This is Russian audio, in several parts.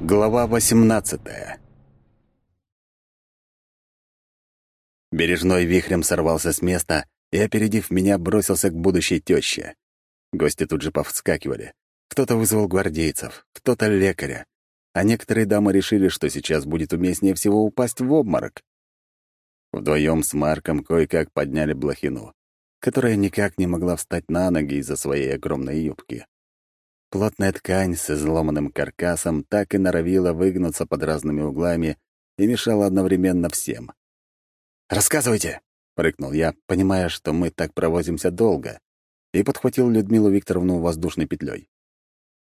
Глава 18 Бережной вихрем сорвался с места и, опередив меня, бросился к будущей тёще. Гости тут же повскакивали. Кто-то вызвал гвардейцев, кто-то лекаря, а некоторые дамы решили, что сейчас будет уместнее всего упасть в обморок. Вдвоем с Марком кое-как подняли блохину, которая никак не могла встать на ноги из-за своей огромной юбки. Плотная ткань с изломанным каркасом так и норовила выгнуться под разными углами и мешала одновременно всем. «Рассказывайте!» — прыкнул я, понимая, что мы так провозимся долго, и подхватил Людмилу Викторовну воздушной петлей.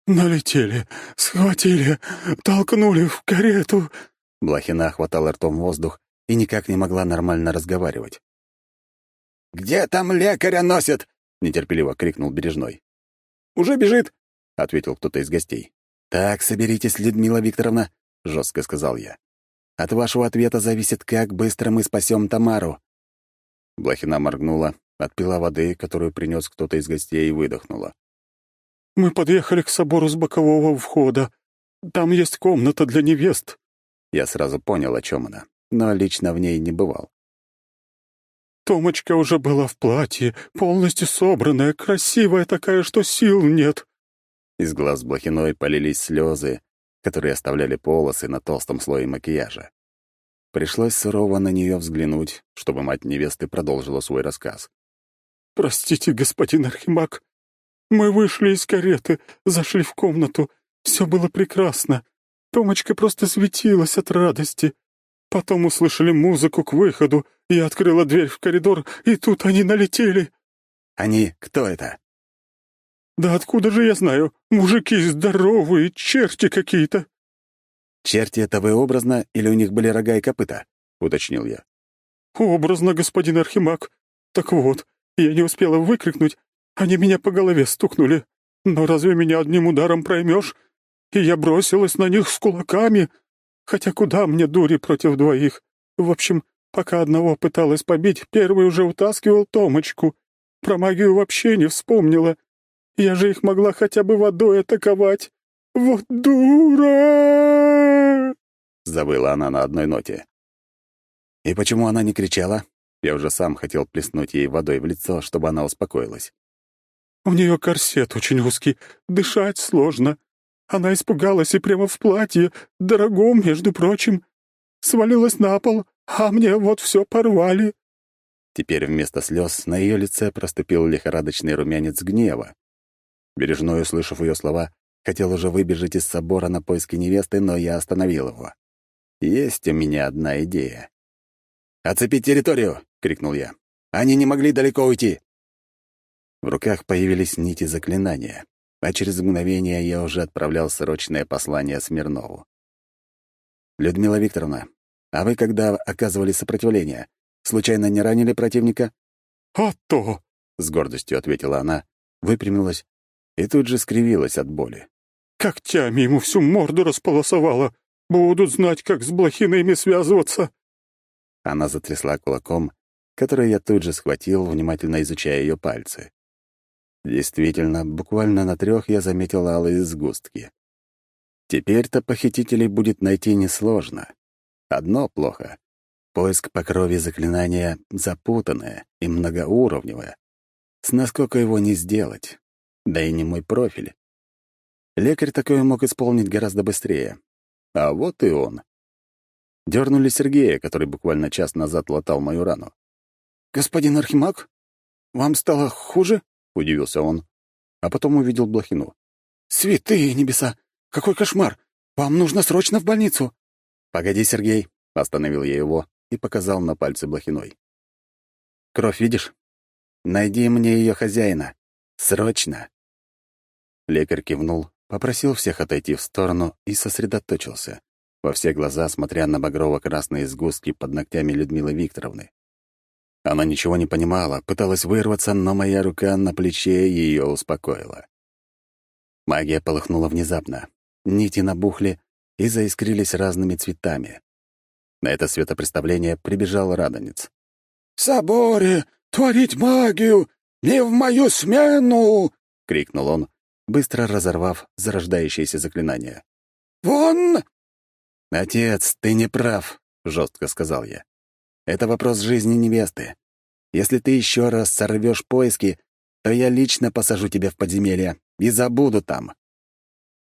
«Налетели, схватили, толкнули в карету!» Блохина хватала ртом воздух и никак не могла нормально разговаривать. «Где там лекаря носят?» — нетерпеливо крикнул Бережной. «Уже бежит!» — ответил кто-то из гостей. «Так, соберитесь, Людмила Викторовна», — жестко сказал я. «От вашего ответа зависит, как быстро мы спасем Тамару». Блохина моргнула, отпила воды, которую принес кто-то из гостей, и выдохнула. «Мы подъехали к собору с бокового входа. Там есть комната для невест». Я сразу понял, о чем она, но лично в ней не бывал. Томочка уже была в платье, полностью собранная, красивая такая, что сил нет. Из глаз Блохиной полились слезы, которые оставляли полосы на толстом слое макияжа. Пришлось сурово на нее взглянуть, чтобы мать невесты продолжила свой рассказ. «Простите, господин Архимаг, мы вышли из кареты, зашли в комнату. Все было прекрасно. Томочка просто светилась от радости. Потом услышали музыку к выходу, я открыла дверь в коридор, и тут они налетели». «Они кто это?» «Да откуда же я знаю? Мужики здоровые, черти какие-то». «Черти — это вы образно, или у них были рога и копыта?» — уточнил я. «Образно, господин Архимаг. Так вот, я не успела выкрикнуть, они меня по голове стукнули. Но разве меня одним ударом проймешь? И я бросилась на них с кулаками. Хотя куда мне дури против двоих? В общем, пока одного пыталась побить, первый уже утаскивал Томочку. Про магию вообще не вспомнила. Я же их могла хотя бы водой атаковать. Вот дура!» Забыла она на одной ноте. И почему она не кричала? Я уже сам хотел плеснуть ей водой в лицо, чтобы она успокоилась. «У нее корсет очень узкий, дышать сложно. Она испугалась и прямо в платье, дорогом, между прочим. Свалилась на пол, а мне вот все порвали». Теперь вместо слез на ее лице проступил лихорадочный румянец гнева. Бережной, услышав ее слова, хотел уже выбежать из собора на поиски невесты, но я остановил его. Есть у меня одна идея. «Оцепить территорию!» — крикнул я. «Они не могли далеко уйти!» В руках появились нити заклинания, а через мгновение я уже отправлял срочное послание Смирнову. «Людмила Викторовна, а вы, когда оказывали сопротивление, случайно не ранили противника?» «А то!» — с гордостью ответила она, выпрямилась и тут же скривилась от боли. «Когтями ему всю морду располосовала. Будут знать, как с блохинами связываться». Она затрясла кулаком, который я тут же схватил, внимательно изучая ее пальцы. Действительно, буквально на трех я заметил алые сгустки. Теперь-то похитителей будет найти несложно. Одно плохо. Поиск по крови заклинания запутанное и многоуровневое. С насколько его не сделать. Да и не мой профиль. Лекарь такое мог исполнить гораздо быстрее. А вот и он. Дернули Сергея, который буквально час назад латал мою рану. «Господин Архимаг, вам стало хуже?» — удивился он. А потом увидел Блохину. «Святые небеса! Какой кошмар! Вам нужно срочно в больницу!» «Погоди, Сергей!» — остановил я его и показал на пальце Блохиной. «Кровь видишь? Найди мне ее хозяина. Срочно!» Лекарь кивнул, попросил всех отойти в сторону и сосредоточился, во все глаза смотря на багрово-красные сгустки под ногтями Людмилы Викторовны. Она ничего не понимала, пыталась вырваться, но моя рука на плече ее успокоила. Магия полыхнула внезапно. Нити набухли и заискрились разными цветами. На это светопреставление прибежал радонец. «В соборе! Творить магию! Не в мою смену!» — крикнул он, быстро разорвав зарождающееся заклинание. Вон!» «Отец, ты не прав», — жестко сказал я. «Это вопрос жизни невесты. Если ты еще раз сорвешь поиски, то я лично посажу тебя в подземелье и забуду там».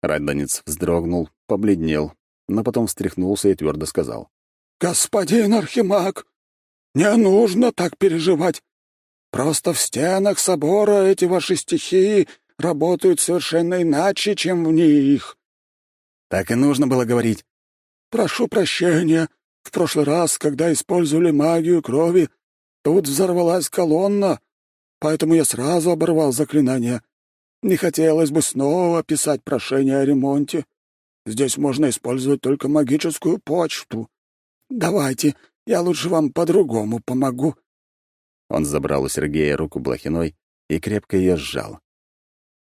Радонец вздрогнул, побледнел, но потом встряхнулся и твердо сказал. «Господин Архимаг, не нужно так переживать. Просто в стенах собора эти ваши стихии работают совершенно иначе, чем в них». «Так и нужно было говорить». «Прошу прощения. В прошлый раз, когда использовали магию крови, тут взорвалась колонна, поэтому я сразу оборвал заклинание. Не хотелось бы снова писать прошение о ремонте. Здесь можно использовать только магическую почту. Давайте, я лучше вам по-другому помогу». Он забрал у Сергея руку Блохиной и крепко ее сжал.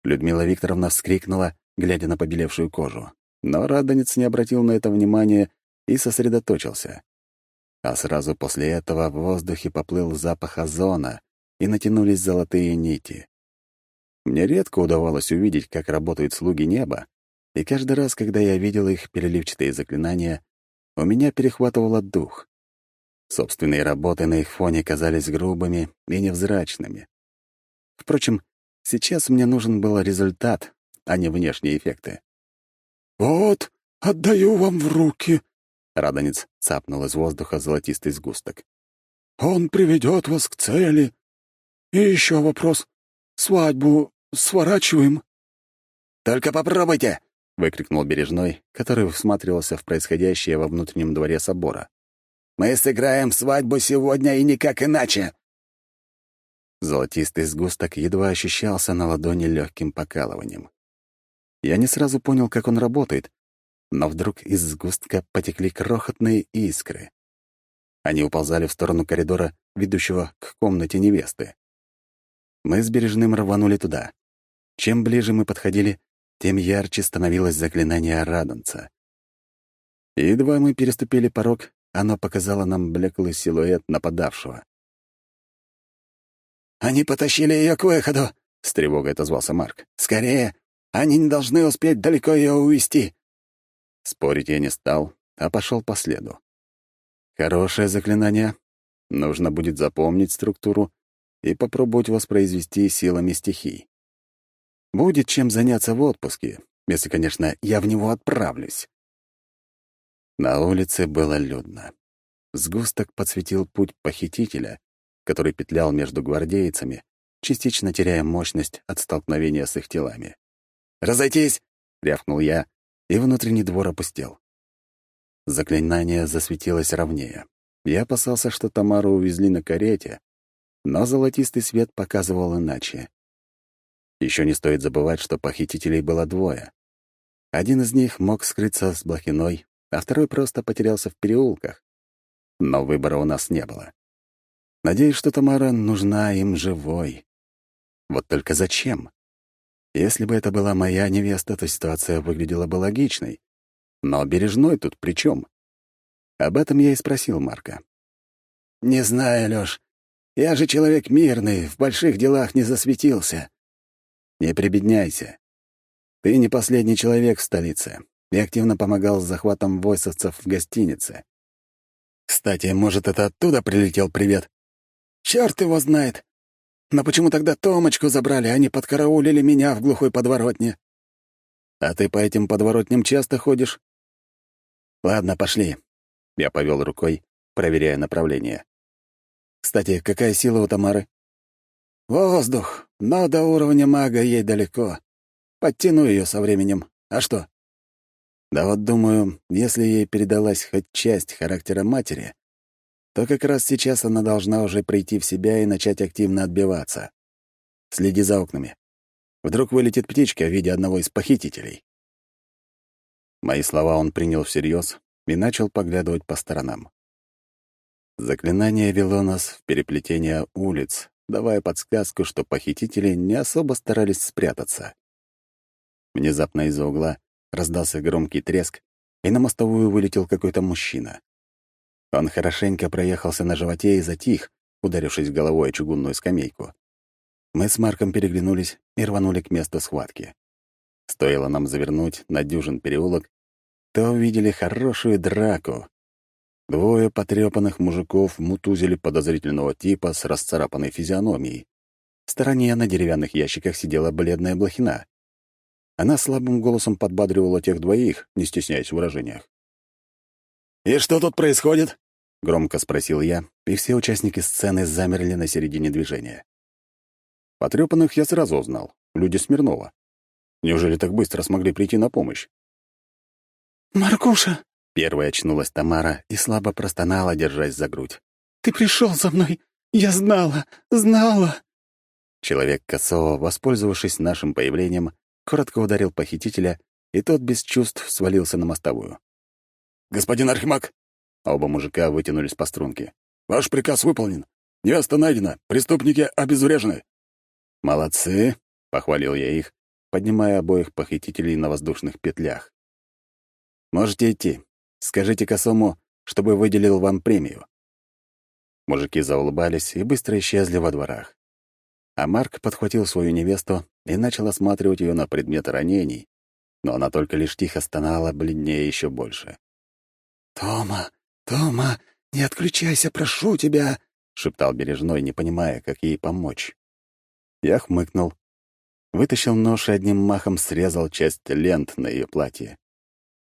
Людмила Викторовна вскрикнула, глядя на побелевшую кожу. Но Радонец не обратил на это внимания и сосредоточился. А сразу после этого в воздухе поплыл запах озона, и натянулись золотые нити. Мне редко удавалось увидеть, как работают слуги неба, и каждый раз, когда я видел их переливчатые заклинания, у меня перехватывало дух. Собственные работы на их фоне казались грубыми и невзрачными. Впрочем, сейчас мне нужен был результат, а не внешние эффекты. «Вот, отдаю вам в руки», — Радонец цапнул из воздуха золотистый сгусток. «Он приведет вас к цели. И еще вопрос. Свадьбу сворачиваем?» «Только попробуйте!» — выкрикнул Бережной, который всматривался в происходящее во внутреннем дворе собора. «Мы сыграем свадьбу сегодня и никак иначе!» Золотистый сгусток едва ощущался на ладони легким покалыванием. Я не сразу понял, как он работает, но вдруг из сгустка потекли крохотные искры. Они уползали в сторону коридора, ведущего к комнате невесты. Мы с Бережным рванули туда. Чем ближе мы подходили, тем ярче становилось заклинание Радонца. едва мы переступили порог, оно показало нам блеклый силуэт нападавшего. «Они потащили ее к выходу!» — с тревогой отозвался Марк. «Скорее! Они не должны успеть далеко ее увести!» Спорить я не стал, а пошел по следу. Хорошее заклинание. Нужно будет запомнить структуру и попробовать воспроизвести силами стихий. Будет чем заняться в отпуске, если, конечно, я в него отправлюсь. На улице было людно. Сгусток подсветил путь похитителя, который петлял между гвардейцами, частично теряя мощность от столкновения с их телами. «Разойтись!» — рявкнул я, и внутренний двор опустел. Заклинание засветилось ровнее. Я опасался, что Тамару увезли на карете, но золотистый свет показывал иначе. Еще не стоит забывать, что похитителей было двое. Один из них мог скрыться с Блохиной, а второй просто потерялся в переулках. Но выбора у нас не было. Надеюсь, что Тамара нужна им живой. Вот только зачем? Если бы это была моя невеста, то ситуация выглядела бы логичной. Но Бережной тут при чем? Об этом я и спросил Марка. «Не знаю, Лёш. Я же человек мирный, в больших делах не засветился. Не прибедняйся. Ты не последний человек в столице и активно помогал с захватом войсовцев в гостинице. Кстати, может, это оттуда прилетел привет? Черт его знает. Но почему тогда Томочку забрали, а не подкараулили меня в глухой подворотне? А ты по этим подворотням часто ходишь? Ладно, пошли. Я повел рукой, проверяя направление. Кстати, какая сила у Тамары? Воздух, но до уровня мага ей далеко. Подтяну ее со временем. А что? Да вот думаю, если ей передалась хоть часть характера матери, то как раз сейчас она должна уже прийти в себя и начать активно отбиваться. Следи за окнами. Вдруг вылетит птичка в виде одного из похитителей. Мои слова он принял всерьез и начал поглядывать по сторонам. Заклинание вело нас в переплетение улиц, давая подсказку, что похитители не особо старались спрятаться. Внезапно из-за угла раздался громкий треск, и на мостовую вылетел какой-то мужчина. Он хорошенько проехался на животе и затих, ударившись головой о чугунную скамейку. Мы с Марком переглянулись и рванули к месту схватки. Стоило нам завернуть на дюжин переулок, то увидели хорошую драку. Двое потрепанных мужиков мутузили подозрительного типа с расцарапанной физиономией. В стороне на деревянных ящиках сидела бледная блохина. Она слабым голосом подбадривала тех двоих, не стесняясь в выражениях. «И что тут происходит?» — громко спросил я, и все участники сцены замерли на середине движения. Потрепанных я сразу узнал. Люди Смирнова. Неужели так быстро смогли прийти на помощь? «Маркуша!» — первая очнулась Тамара и слабо простонала, держась за грудь. «Ты пришел за мной! Я знала! Знала!» Человек Косова, воспользовавшись нашим появлением, коротко ударил похитителя, и тот без чувств свалился на мостовую. «Господин Архимаг!» Оба мужика вытянулись по струнке. «Ваш приказ выполнен. Невеста найдена. Преступники обезврежены». «Молодцы!» — похвалил я их, поднимая обоих похитителей на воздушных петлях. «Можете идти. Скажите Косому, чтобы выделил вам премию». Мужики заулыбались и быстро исчезли во дворах. А Марк подхватил свою невесту и начал осматривать ее на предмет ранений, но она только лишь тихо стонала, бледнее еще больше. «Тома, Тома, не отключайся, прошу тебя!» — шептал Бережной, не понимая, как ей помочь. Я хмыкнул, вытащил нож и одним махом срезал часть лент на ее платье.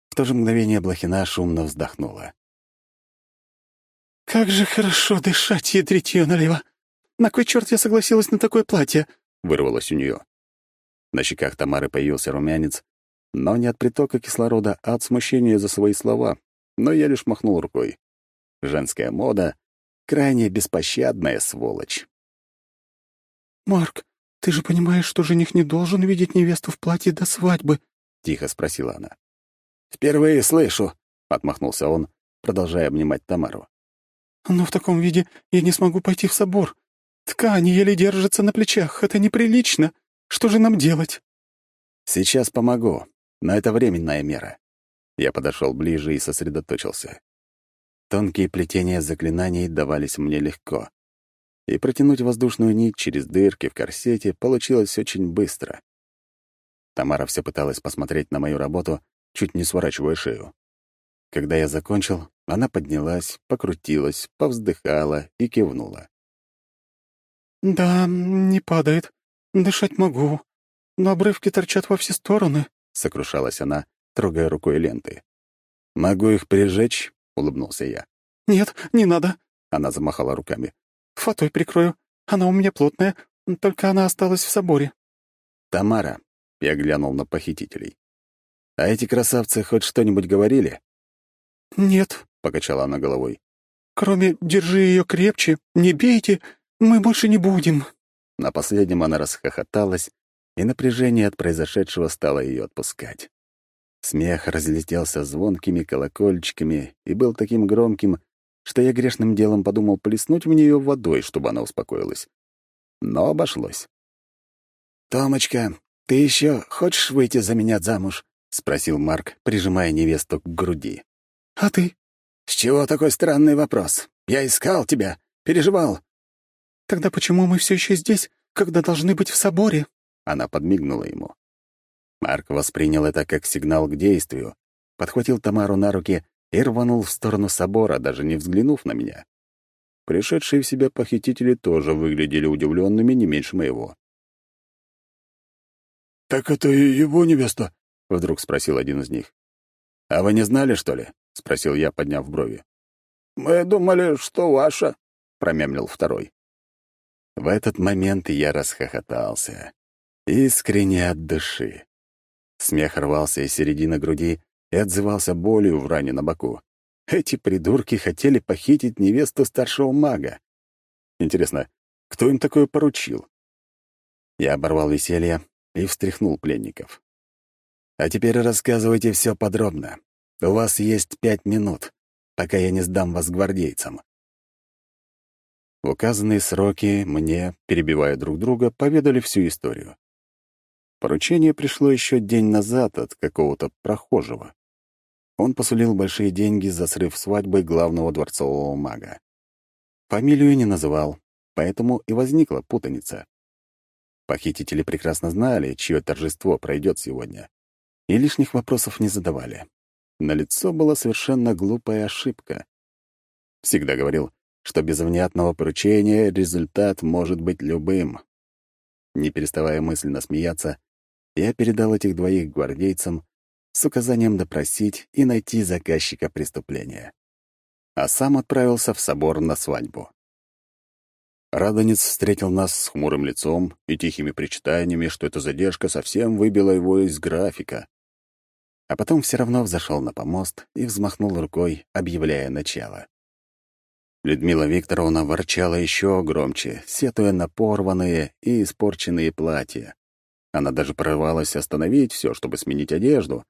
В то же мгновение Блохина шумно вздохнула. «Как же хорошо дышать, ядрить ее налево! На кой черт я согласилась на такое платье?» — вырвалось у нее. На щеках Тамары появился румянец, но не от притока кислорода, а от смущения за свои слова, но я лишь махнул рукой. Женская мода — крайне беспощадная сволочь. «Марк, ты же понимаешь, что жених не должен видеть невесту в платье до свадьбы?» — тихо спросила она. «Впервые слышу», — отмахнулся он, продолжая обнимать Тамару. «Но в таком виде я не смогу пойти в собор. Ткани еле держатся на плечах. Это неприлично. Что же нам делать?» «Сейчас помогу, но это временная мера». Я подошел ближе и сосредоточился. Тонкие плетения заклинаний давались мне легко. И протянуть воздушную нить через дырки в корсете получилось очень быстро. Тамара все пыталась посмотреть на мою работу, чуть не сворачивая шею. Когда я закончил, она поднялась, покрутилась, повздыхала и кивнула. «Да, не падает. Дышать могу. Но обрывки торчат во все стороны», — сокрушалась она, трогая рукой ленты. «Могу их прижечь?» — улыбнулся я. «Нет, не надо», — она замахала руками. «Фатой прикрою. Она у меня плотная, только она осталась в соборе». «Тамара», — я глянул на похитителей. «А эти красавцы хоть что-нибудь говорили?» «Нет», — покачала она головой. «Кроме «держи ее крепче», «не бейте», мы больше не будем». На последнем она расхохоталась, и напряжение от произошедшего стало ее отпускать. Смех разлетелся звонкими колокольчиками и был таким громким, что я грешным делом подумал плеснуть в нее водой, чтобы она успокоилась. Но обошлось. «Томочка, ты еще хочешь выйти за меня замуж?» — спросил Марк, прижимая невесту к груди. «А ты?» «С чего такой странный вопрос? Я искал тебя, переживал. Тогда почему мы все еще здесь, когда должны быть в соборе?» Она подмигнула ему. Марк воспринял это как сигнал к действию, подхватил Тамару на руки и рванул в сторону собора, даже не взглянув на меня. Пришедшие в себя похитители тоже выглядели удивленными не меньше моего. «Так это и его невеста?» — вдруг спросил один из них. «А вы не знали, что ли?» — спросил я, подняв брови. «Мы думали, что ваша», — промямлил второй. В этот момент я расхохотался. Искренне от души. Смех рвался из середины груди и отзывался болью в ране на боку. Эти придурки хотели похитить невесту старшего мага. Интересно, кто им такое поручил? Я оборвал веселье и встряхнул пленников. А теперь рассказывайте все подробно. У вас есть пять минут, пока я не сдам вас гвардейцам. В указанные сроки мне, перебивая друг друга, поведали всю историю. Поручение пришло еще день назад от какого-то прохожего. Он посулил большие деньги за срыв свадьбы главного дворцового мага. Фамилию не называл, поэтому и возникла путаница. Похитители прекрасно знали, чье торжество пройдет сегодня, и лишних вопросов не задавали. на лицо была совершенно глупая ошибка. Всегда говорил, что без внятного поручения результат может быть любым. Не переставая мысленно смеяться, я передал этих двоих гвардейцам с указанием допросить и найти заказчика преступления. А сам отправился в собор на свадьбу. Радонец встретил нас с хмурым лицом и тихими причитаниями, что эта задержка совсем выбила его из графика. А потом все равно взошел на помост и взмахнул рукой, объявляя начало. Людмила Викторовна ворчала еще громче, сетуя на порванные и испорченные платья. Она даже прорвалась остановить все, чтобы сменить одежду,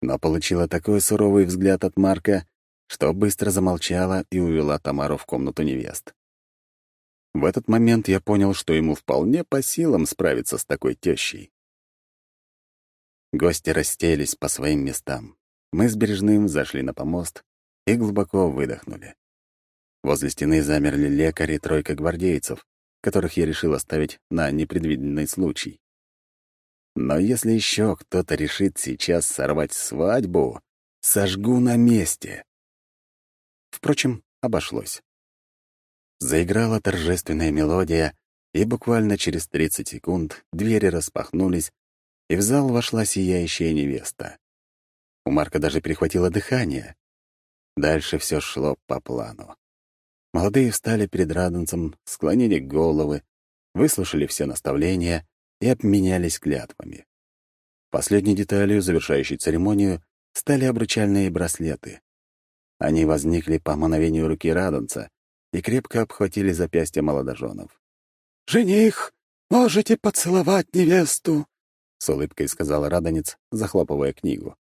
но получила такой суровый взгляд от Марка, что быстро замолчала и увела Тамару в комнату невест. В этот момент я понял, что ему вполне по силам справиться с такой тещей. Гости расселись по своим местам. Мы с Бережным зашли на помост и глубоко выдохнули. Возле стены замерли лекари и тройка гвардейцев, которых я решил оставить на непредвиденный случай. Но если еще кто-то решит сейчас сорвать свадьбу, сожгу на месте. Впрочем, обошлось. Заиграла торжественная мелодия, и буквально через 30 секунд двери распахнулись, и в зал вошла сияющая невеста. У Марка даже перехватило дыхание. Дальше все шло по плану. Молодые встали перед радонцем, склонили головы, выслушали все наставления и обменялись клятвами. Последней деталью, завершающей церемонию, стали обручальные браслеты. Они возникли по мановению руки радонца, и крепко обхватили запястья молодоженов. «Жених, можете поцеловать невесту!» — с улыбкой сказал Радонец, захлопывая книгу.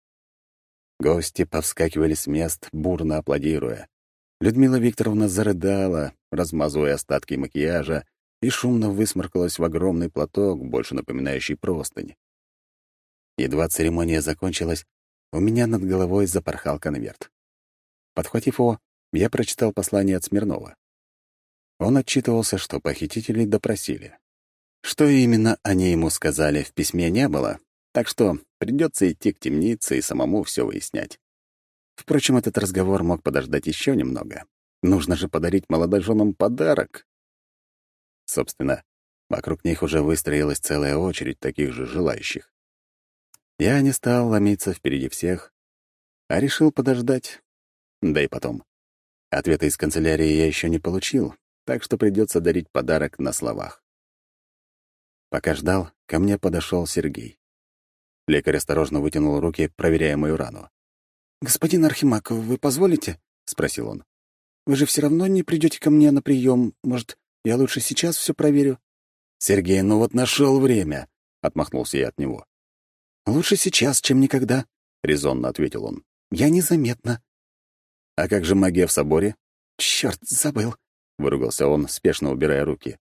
Гости повскакивали с мест, бурно аплодируя. Людмила Викторовна зарыдала, размазывая остатки макияжа, и шумно высморкалась в огромный платок, больше напоминающий простынь. Едва церемония закончилась, у меня над головой запорхал конверт. Подхватив его, я прочитал послание от Смирнова. Он отчитывался, что похитителей допросили. Что именно они ему сказали, в письме не было, так что придется идти к темнице и самому все выяснять. Впрочем, этот разговор мог подождать еще немного. Нужно же подарить молодоженам подарок. Собственно, вокруг них уже выстроилась целая очередь таких же желающих. Я не стал ломиться впереди всех, а решил подождать. Да и потом. Ответа из канцелярии я еще не получил, так что придется дарить подарок на словах. Пока ждал, ко мне подошел Сергей. Лекарь осторожно вытянул руки, проверяя мою рану. «Господин Архимаков, вы позволите?» — спросил он. «Вы же все равно не придете ко мне на прием. Может, я лучше сейчас все проверю?» «Сергей, ну вот нашел время!» — отмахнулся я от него. «Лучше сейчас, чем никогда», — резонно ответил он. «Я незаметно. «А как же магия в соборе?» «Чёрт, забыл», — выругался он, спешно убирая руки.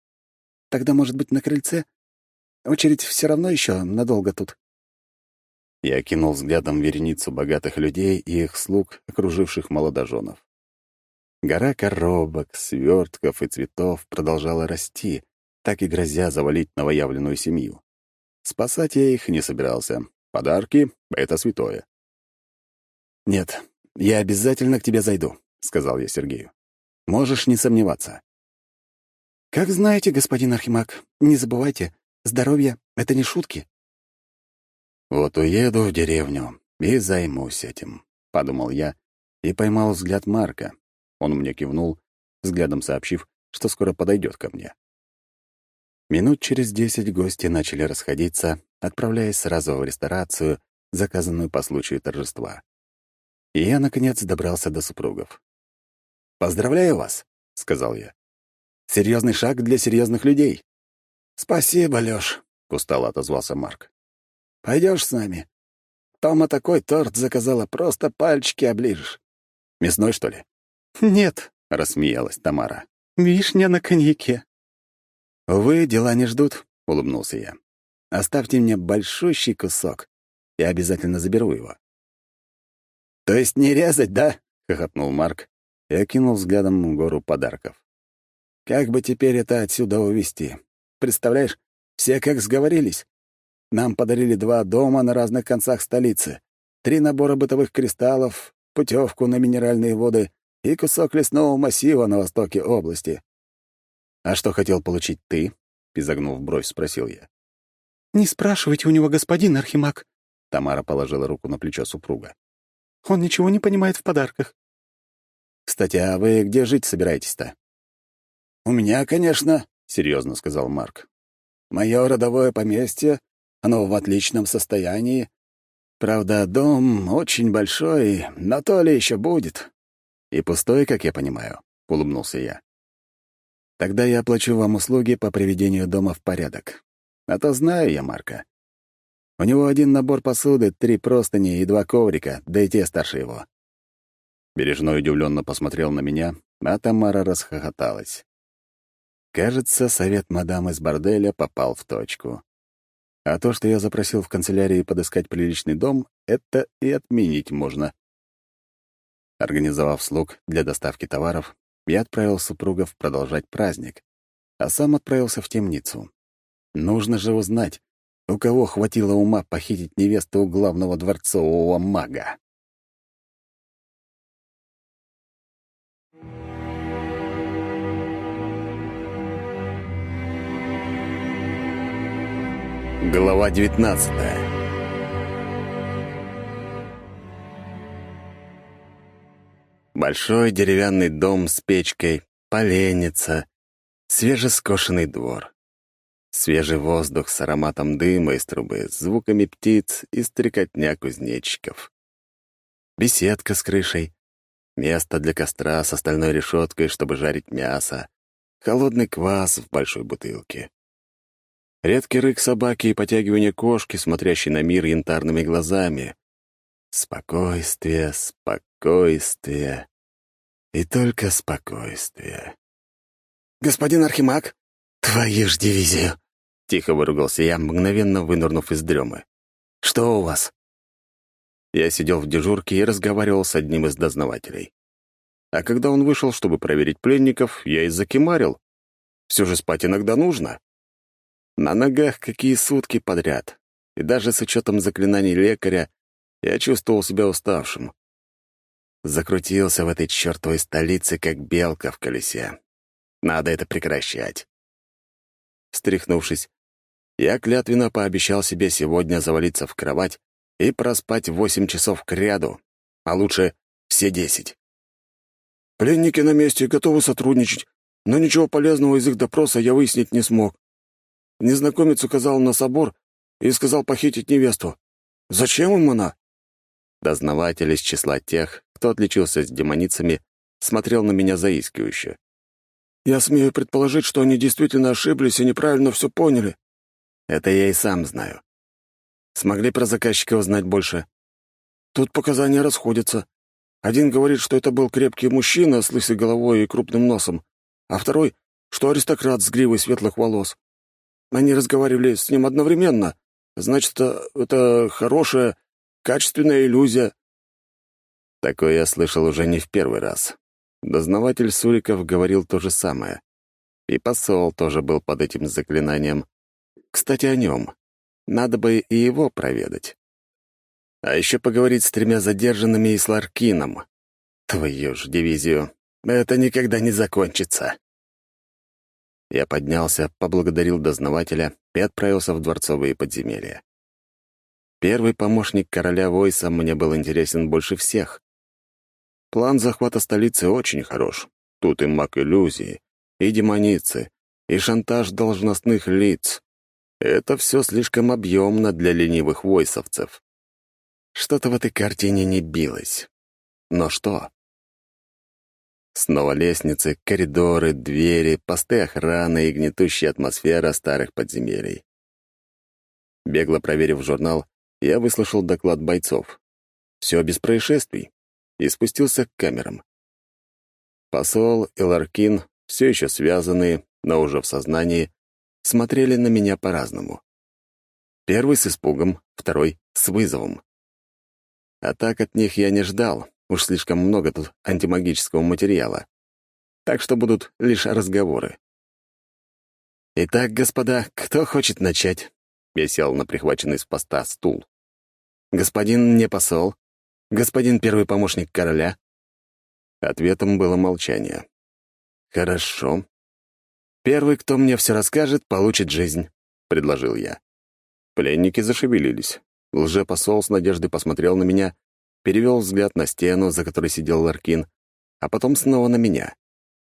«Тогда, может быть, на крыльце? Очередь все равно еще надолго тут». Я кинул взглядом вереницу богатых людей и их слуг, окруживших молодоженов. Гора коробок, свертков и цветов продолжала расти, так и грозя завалить новоявленную семью. Спасать я их не собирался. Подарки — это святое. «Нет, «Я обязательно к тебе зайду», — сказал я Сергею. «Можешь не сомневаться». «Как знаете, господин Архимаг, не забывайте, здоровье — это не шутки». «Вот уеду в деревню и займусь этим», — подумал я и поймал взгляд Марка. Он мне кивнул, взглядом сообщив, что скоро подойдет ко мне. Минут через десять гости начали расходиться, отправляясь сразу в ресторацию, заказанную по случаю торжества. И я, наконец, добрался до супругов. «Поздравляю вас», — сказал я. Серьезный шаг для серьезных людей». «Спасибо, Лёш», — устало отозвался Марк. Пойдешь с нами? Тома такой торт заказала, просто пальчики оближешь». «Мясной, что ли?» «Нет», — рассмеялась Тамара. «Вишня на коньяке». «Увы, дела не ждут», — улыбнулся я. «Оставьте мне большущий кусок. Я обязательно заберу его». «То есть не резать, да?» — хохотнул Марк и окинул взглядом гору подарков. «Как бы теперь это отсюда увезти? Представляешь, все как сговорились. Нам подарили два дома на разных концах столицы. три набора бытовых кристаллов, путевку на минеральные воды и кусок лесного массива на востоке области. «А что хотел получить ты?» — изогнув бровь, спросил я. «Не спрашивайте у него, господин Архимаг». Тамара положила руку на плечо супруга. «Он ничего не понимает в подарках». «Кстати, а вы где жить собираетесь-то?» «У меня, конечно», — серьезно сказал Марк. «Мое родовое поместье, оно в отличном состоянии. Правда, дом очень большой, но то ли еще будет». «И пустой, как я понимаю», — улыбнулся я. Тогда я оплачу вам услуги по приведению дома в порядок. А то знаю я Марка. У него один набор посуды, три простыни и два коврика, да и те старше его». Бережной удивленно посмотрел на меня, а Тамара расхохоталась. Кажется, совет мадам из борделя попал в точку. А то, что я запросил в канцелярии подыскать приличный дом, это и отменить можно. Организовав слуг для доставки товаров, я отправил супругов продолжать праздник, а сам отправился в темницу. Нужно же узнать, у кого хватило ума похитить невесту у главного дворцового мага. Глава девятнадцатая Большой деревянный дом с печкой, поленница, свежескошенный двор. Свежий воздух с ароматом дыма из трубы, звуками птиц и стрекотня кузнечиков. Беседка с крышей, место для костра с остальной решеткой, чтобы жарить мясо, холодный квас в большой бутылке. Редкий рык собаки и потягивание кошки, смотрящей на мир янтарными глазами. Спокойствие, спокойствие. И только спокойствие. «Господин Архимаг, твою ж дивизию!» — тихо выругался я, мгновенно вынырнув из дремы. «Что у вас?» Я сидел в дежурке и разговаривал с одним из дознавателей. А когда он вышел, чтобы проверить пленников, я и закимарил. Все же спать иногда нужно. На ногах какие сутки подряд. И даже с учетом заклинаний лекаря я чувствовал себя уставшим. Закрутился в этой чертовой столице, как белка в колесе. Надо это прекращать. Встряхнувшись, я клятвенно пообещал себе сегодня завалиться в кровать и проспать восемь часов к ряду, а лучше все десять. Пленники на месте готовы сотрудничать, но ничего полезного из их допроса я выяснить не смог. Незнакомец указал на собор и сказал похитить невесту. Зачем им она? Дознаватель из числа тех, кто отличился с демоницами, смотрел на меня заискивающе. «Я смею предположить, что они действительно ошиблись и неправильно все поняли». «Это я и сам знаю. Смогли про заказчика узнать больше?» «Тут показания расходятся. Один говорит, что это был крепкий мужчина с лысой головой и крупным носом, а второй, что аристократ с гривой светлых волос. Они разговаривали с ним одновременно. Значит, это хорошая, качественная иллюзия. Такое я слышал уже не в первый раз. Дознаватель Суриков говорил то же самое. И посол тоже был под этим заклинанием. Кстати, о нем. Надо бы и его проведать. А еще поговорить с тремя задержанными и с Ларкином. Твою ж дивизию. Это никогда не закончится. Я поднялся, поблагодарил дознавателя и отправился в дворцовые подземелья. Первый помощник короля Войса мне был интересен больше всех. План захвата столицы очень хорош. Тут и маг иллюзии, и демоницы, и шантаж должностных лиц. Это все слишком объемно для ленивых войсовцев. Что-то в этой картине не билось. Но что? Снова лестницы, коридоры, двери, посты охраны и гнетущая атмосфера старых подземелий. Бегло проверив журнал, я выслушал доклад бойцов. Все без происшествий и спустился к камерам. Посол и Ларкин, все еще связанные, но уже в сознании, смотрели на меня по-разному. Первый с испугом, второй — с вызовом. А так от них я не ждал, уж слишком много тут антимагического материала. Так что будут лишь разговоры. «Итак, господа, кто хочет начать?» Я сел на прихваченный с поста стул. Господин не посол? Господин первый помощник короля?» Ответом было молчание. «Хорошо. Первый, кто мне все расскажет, получит жизнь», — предложил я. Пленники зашевелились. Лжепосол с надеждой посмотрел на меня, перевел взгляд на стену, за которой сидел Ларкин, а потом снова на меня.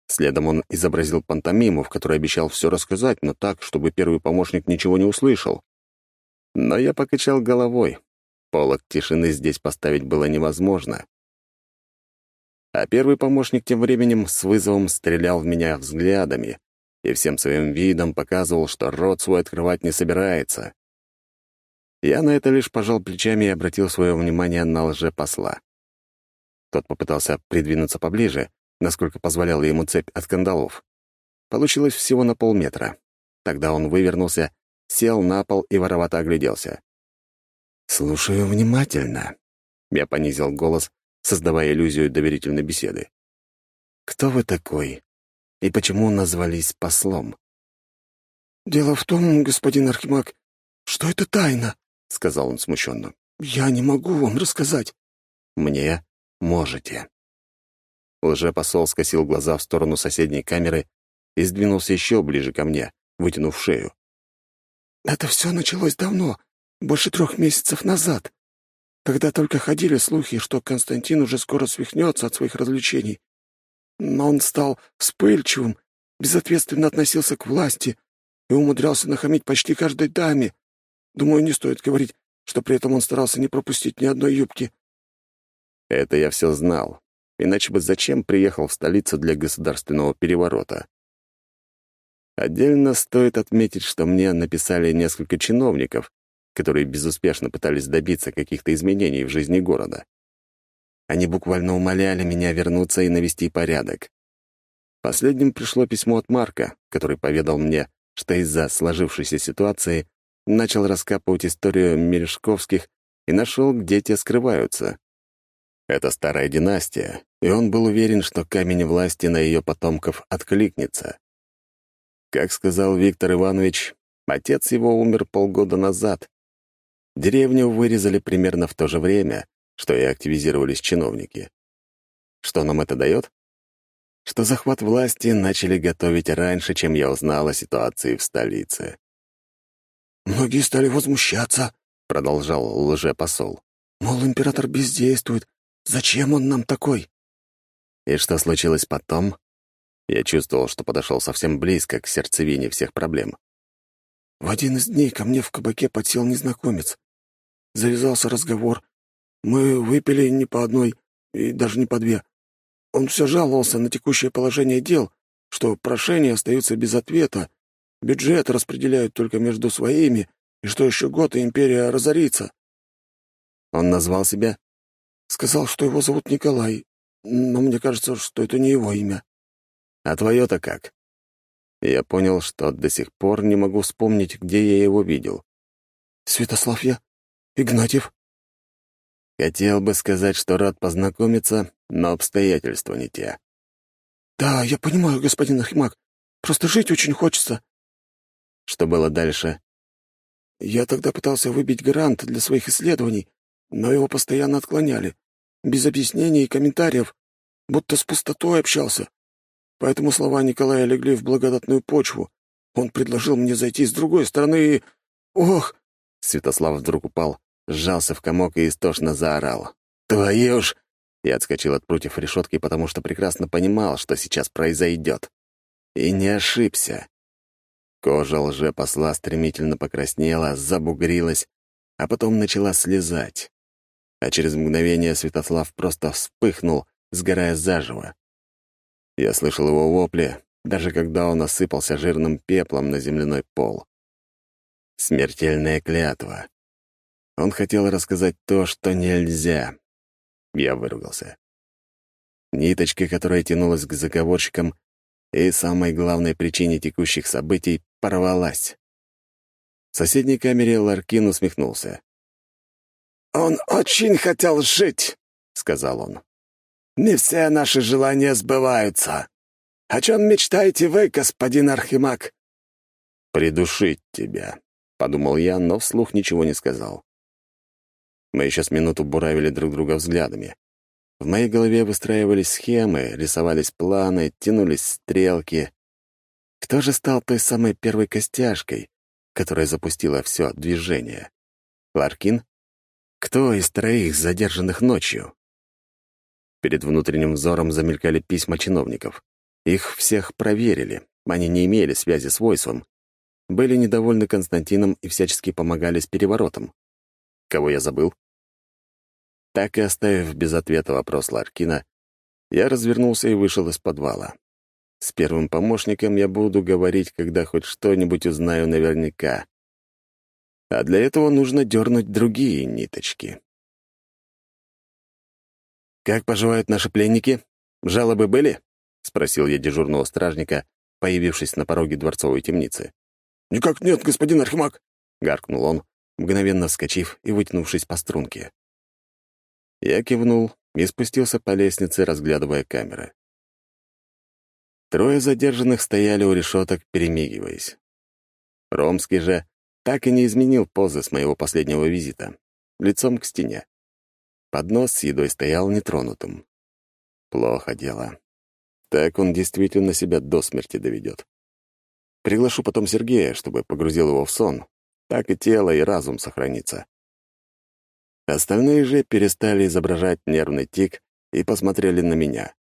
Следом он изобразил пантомиму, в которой обещал все рассказать, но так, чтобы первый помощник ничего не услышал. Но я покачал головой. Полок тишины здесь поставить было невозможно. А первый помощник тем временем с вызовом стрелял в меня взглядами и всем своим видом показывал, что рот свой открывать не собирается. Я на это лишь пожал плечами и обратил свое внимание на лже-посла. Тот попытался придвинуться поближе, насколько позволяла ему цепь от кандалов. Получилось всего на полметра. Тогда он вывернулся, сел на пол и воровато огляделся. «Слушаю внимательно», — я понизил голос, создавая иллюзию доверительной беседы. «Кто вы такой? И почему назвались послом?» «Дело в том, господин Архимаг, что это тайна», — сказал он смущенно. «Я не могу вам рассказать». «Мне можете». Лжепосол скосил глаза в сторону соседней камеры и сдвинулся еще ближе ко мне, вытянув шею. «Это все началось давно, больше трех месяцев назад, когда только ходили слухи, что Константин уже скоро свихнется от своих развлечений. Но он стал вспыльчивым, безответственно относился к власти и умудрялся нахамить почти каждой даме. Думаю, не стоит говорить, что при этом он старался не пропустить ни одной юбки. Это я все знал, Иначе бы зачем приехал в столицу для государственного переворота? Отдельно стоит отметить, что мне написали несколько чиновников, которые безуспешно пытались добиться каких-то изменений в жизни города. Они буквально умоляли меня вернуться и навести порядок. Последним пришло письмо от Марка, который поведал мне, что из-за сложившейся ситуации начал раскапывать историю Мережковских и нашел, где те скрываются. Это старая династия, и он был уверен, что камень власти на ее потомков откликнется. Как сказал Виктор Иванович, отец его умер полгода назад. Деревню вырезали примерно в то же время, что и активизировались чиновники. Что нам это дает? Что захват власти начали готовить раньше, чем я узнал о ситуации в столице. «Многие стали возмущаться», — продолжал лжепосол. «Мол, император бездействует, Зачем он нам такой?» И что случилось потом? Я чувствовал, что подошел совсем близко к сердцевине всех проблем. В один из дней ко мне в кабаке подсел незнакомец. Завязался разговор. Мы выпили не по одной и даже не по две. Он все жаловался на текущее положение дел, что прошения остаются без ответа, бюджет распределяют только между своими, и что еще год и империя разорится. Он назвал себя? Сказал, что его зовут Николай, но мне кажется, что это не его имя. А твое-то как? Я понял, что до сих пор не могу вспомнить, где я его видел. Святослав я. Игнатьев. Хотел бы сказать, что рад познакомиться, но обстоятельства не те. Да, я понимаю, господин Архимаг. Просто жить очень хочется. Что было дальше? Я тогда пытался выбить грант для своих исследований, но его постоянно отклоняли, без объяснений и комментариев, будто с пустотой общался. Поэтому слова Николая легли в благодатную почву. Он предложил мне зайти с другой стороны и... Ох!» Святослав вдруг упал, сжался в комок и истошно заорал. «Твою ж!» Я отскочил от прутьев решетки, потому что прекрасно понимал, что сейчас произойдет. И не ошибся. Кожа лже-посла стремительно покраснела, забугрилась, а потом начала слезать а через мгновение Святослав просто вспыхнул, сгорая заживо. Я слышал его вопли, даже когда он осыпался жирным пеплом на земляной пол. Смертельная клятва. Он хотел рассказать то, что нельзя. Я выругался. Ниточка, которая тянулась к заговорщикам и самой главной причине текущих событий, порвалась. В соседней камере Ларкин усмехнулся. «Он очень хотел жить», — сказал он. «Не все наши желания сбываются. О чем мечтаете вы, господин Архимаг?» «Придушить тебя», — подумал я, но вслух ничего не сказал. Мы еще с минуту буравили друг друга взглядами. В моей голове выстраивались схемы, рисовались планы, тянулись стрелки. Кто же стал той самой первой костяшкой, которая запустила все движение? Ларкин? Кто из троих задержанных ночью? Перед внутренним взором замелькали письма чиновников. Их всех проверили. Они не имели связи с Войсом. Были недовольны Константином и всячески помогали с переворотом. Кого я забыл? Так и оставив без ответа вопрос Ларкина, я развернулся и вышел из подвала. С первым помощником я буду говорить, когда хоть что-нибудь узнаю наверняка. А для этого нужно дернуть другие ниточки. «Как поживают наши пленники? Жалобы были?» — спросил я дежурного стражника, появившись на пороге дворцовой темницы. «Никак нет, господин Архимаг!» — гаркнул он, мгновенно вскочив и вытянувшись по струнке. Я кивнул и спустился по лестнице, разглядывая камеры. Трое задержанных стояли у решеток, перемигиваясь. Ромский же так и не изменил позы с моего последнего визита, лицом к стене. Поднос с едой стоял нетронутым. Плохо дело. Так он действительно себя до смерти доведет. Приглашу потом Сергея, чтобы погрузил его в сон. Так и тело, и разум сохранится. Остальные же перестали изображать нервный тик и посмотрели на меня.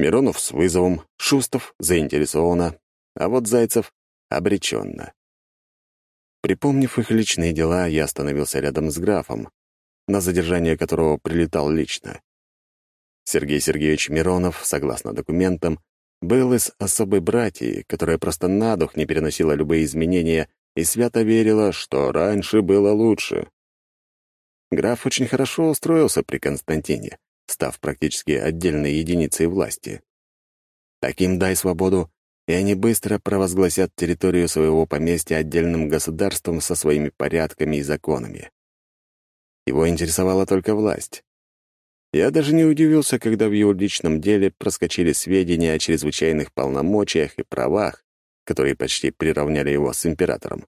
Миронов с вызовом, Шустов заинтересованно, а вот Зайцев обреченно. Припомнив их личные дела, я остановился рядом с графом, на задержание которого прилетал лично. Сергей Сергеевич Миронов, согласно документам, был из особой братьи, которая просто на дух не переносила любые изменения и свято верила, что раньше было лучше. Граф очень хорошо устроился при Константине, став практически отдельной единицей власти. Таким дай свободу, и они быстро провозгласят территорию своего поместья отдельным государством со своими порядками и законами. Его интересовала только власть. Я даже не удивился, когда в его личном деле проскочили сведения о чрезвычайных полномочиях и правах, которые почти приравняли его с императором.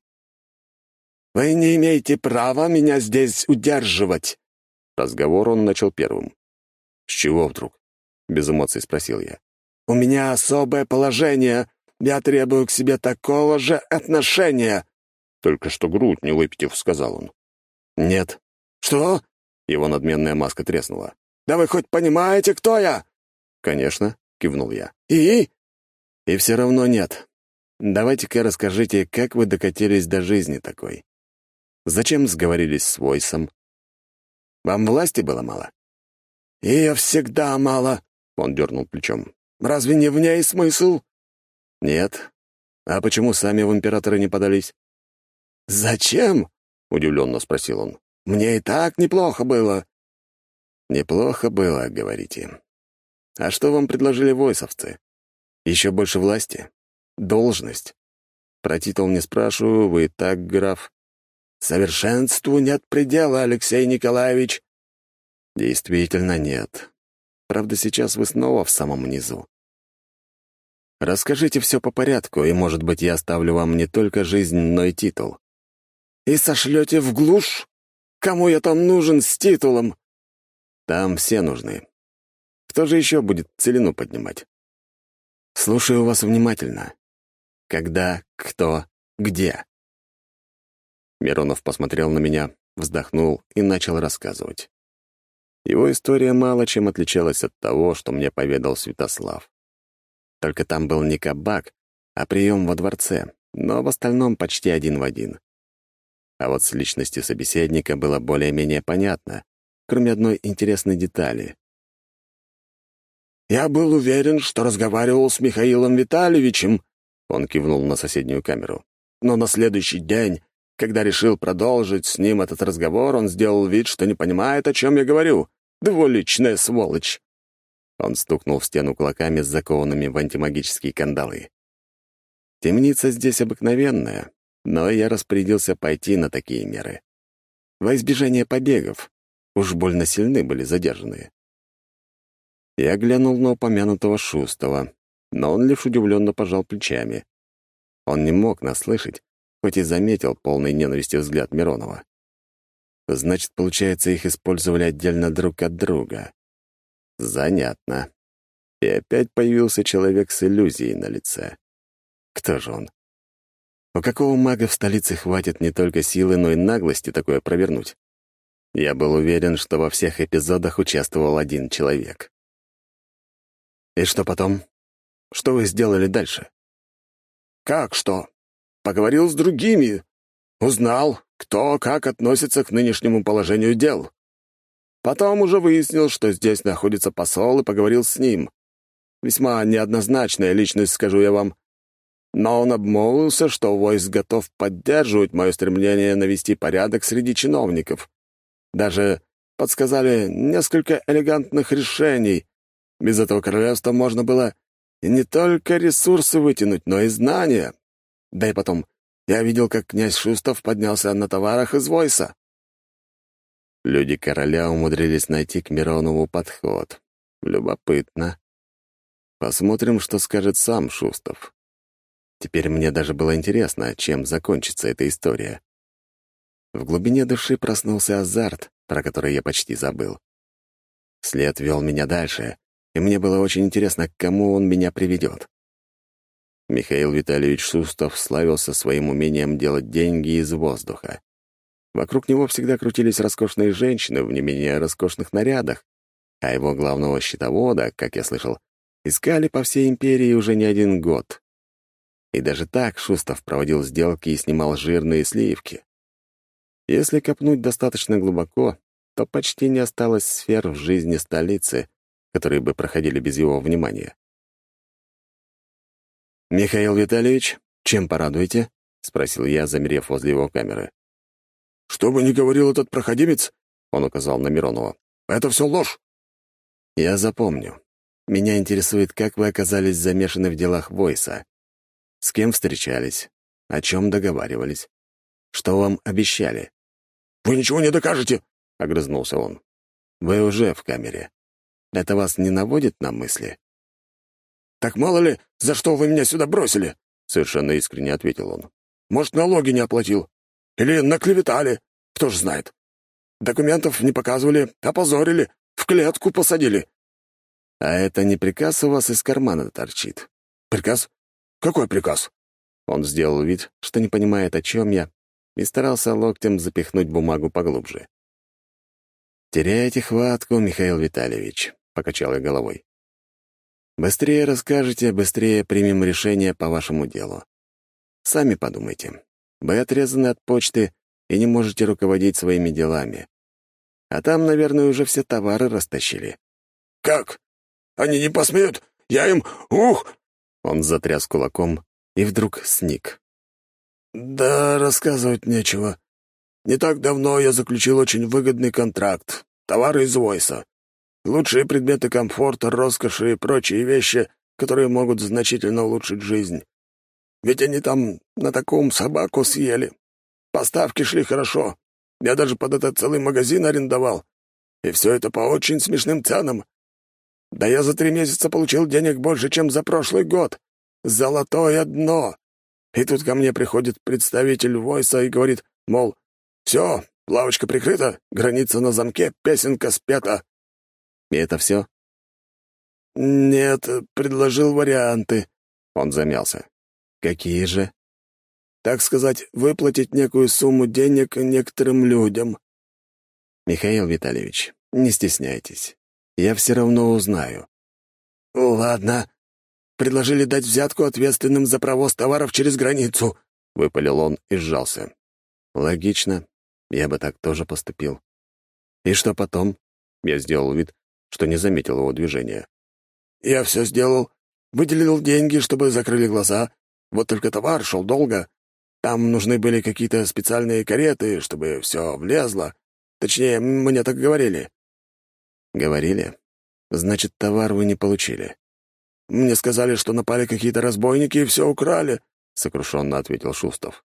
«Вы не имеете права меня здесь удерживать!» Разговор он начал первым. «С чего вдруг?» — без эмоций спросил я. «У меня особое положение. Я требую к себе такого же отношения!» «Только что грудь не выпитив», — сказал он. «Нет». «Что?» — его надменная маска треснула. «Да вы хоть понимаете, кто я?» «Конечно», — кивнул я. «И?» «И все равно нет. Давайте-ка расскажите, как вы докатились до жизни такой. Зачем сговорились с Войсом? Вам власти было мало? Ее всегда мало, — он дернул плечом. Разве не в ней смысл? Нет. А почему сами в императоры не подались? Зачем? — удивленно спросил он. Мне и так неплохо было. Неплохо было, говорите. А что вам предложили войсовцы? Еще больше власти? Должность? Про титул не спрашиваю, вы и так, граф. Совершенству нет предела, Алексей Николаевич. Действительно нет. Правда, сейчас вы снова в самом низу. Расскажите все по порядку, и, может быть, я оставлю вам не только жизнь, но и титул. И сошлете в глушь? Кому я там нужен с титулом? Там все нужны. Кто же еще будет целину поднимать? Слушаю вас внимательно. Когда, кто, где? Миронов посмотрел на меня, вздохнул и начал рассказывать. Его история мало чем отличалась от того, что мне поведал Святослав. Только там был не кабак, а прием во дворце, но в остальном почти один в один. А вот с личностью собеседника было более-менее понятно, кроме одной интересной детали. «Я был уверен, что разговаривал с Михаилом Витальевичем», — он кивнул на соседнюю камеру. «Но на следующий день когда решил продолжить с ним этот разговор, он сделал вид, что не понимает, о чем я говорю. Двуличная сволочь!» Он стукнул в стену кулаками с закованными в антимагические кандалы. Темница здесь обыкновенная, но я распорядился пойти на такие меры. Во избежание побегов. Уж больно сильны были задержанные. Я глянул на упомянутого Шустова, но он лишь удивленно пожал плечами. Он не мог нас слышать, хоть и заметил полный ненависти взгляд Миронова. Значит, получается, их использовали отдельно друг от друга. Занятно. И опять появился человек с иллюзией на лице. Кто же он? У какого мага в столице хватит не только силы, но и наглости такое провернуть? Я был уверен, что во всех эпизодах участвовал один человек. И что потом? Что вы сделали дальше? Как что? Поговорил с другими. Узнал, кто как относится к нынешнему положению дел. Потом уже выяснил, что здесь находится посол, и поговорил с ним. Весьма неоднозначная личность, скажу я вам. Но он обмолвился, что войск готов поддерживать мое стремление навести порядок среди чиновников. Даже подсказали несколько элегантных решений. Без этого королевства можно было не только ресурсы вытянуть, но и знания. Да и потом, я видел, как князь Шустов поднялся на товарах из Войса. Люди короля умудрились найти к Миронову подход. Любопытно. Посмотрим, что скажет сам Шустов. Теперь мне даже было интересно, чем закончится эта история. В глубине души проснулся азарт, про который я почти забыл. След вел меня дальше, и мне было очень интересно, к кому он меня приведет. Михаил Витальевич Шустов славился своим умением делать деньги из воздуха. Вокруг него всегда крутились роскошные женщины в не менее роскошных нарядах, а его главного счетовода, как я слышал, искали по всей империи уже не один год. И даже так Шустов проводил сделки и снимал жирные сливки. Если копнуть достаточно глубоко, то почти не осталось сфер в жизни столицы, которые бы проходили без его внимания. «Михаил Витальевич, чем порадуете?» — спросил я, замерев возле его камеры. «Что бы ни говорил этот проходимец», — он указал на Миронова, — «это все ложь». «Я запомню. Меня интересует, как вы оказались замешаны в делах Войса. С кем встречались? О чем договаривались? Что вам обещали?» «Вы ничего не докажете!» — огрызнулся он. «Вы уже в камере. Это вас не наводит на мысли?» «Так мало ли, за что вы меня сюда бросили?» — совершенно искренне ответил он. «Может, налоги не оплатил? Или наклеветали? Кто ж знает. Документов не показывали, опозорили, в клетку посадили». «А это не приказ у вас из кармана торчит?» «Приказ? Какой приказ?» Он сделал вид, что не понимает, о чем я, и старался локтем запихнуть бумагу поглубже. «Теряете хватку, Михаил Витальевич», — покачал я головой. «Быстрее расскажете, быстрее примем решение по вашему делу. Сами подумайте. Вы отрезаны от почты и не можете руководить своими делами. А там, наверное, уже все товары растащили». «Как? Они не посмеют? Я им... Ух!» Он затряс кулаком и вдруг сник. «Да, рассказывать нечего. Не так давно я заключил очень выгодный контракт. Товары из Войса. Лучшие предметы комфорта, роскоши и прочие вещи, которые могут значительно улучшить жизнь. Ведь они там на таком собаку съели. Поставки шли хорошо. Я даже под это целый магазин арендовал. И все это по очень смешным ценам. Да я за три месяца получил денег больше, чем за прошлый год. Золотое дно. И тут ко мне приходит представитель Войса и говорит, мол, «Все, лавочка прикрыта, граница на замке, песенка спета». «И это все?» «Нет, предложил варианты». Он замялся. «Какие же?» «Так сказать, выплатить некую сумму денег некоторым людям». «Михаил Витальевич, не стесняйтесь. Я все равно узнаю». «Ладно, предложили дать взятку ответственным за провоз товаров через границу», — выпалил он и сжался. «Логично. Я бы так тоже поступил. И что потом?» Я сделал вид, что не заметил его движения. «Я все сделал. Выделил деньги, чтобы закрыли глаза. Вот только товар шел долго. Там нужны были какие-то специальные кареты, чтобы все влезло. Точнее, мне так говорили». «Говорили? Значит, товар вы не получили?» «Мне сказали, что напали какие-то разбойники и все украли», — сокрушенно ответил Шустов.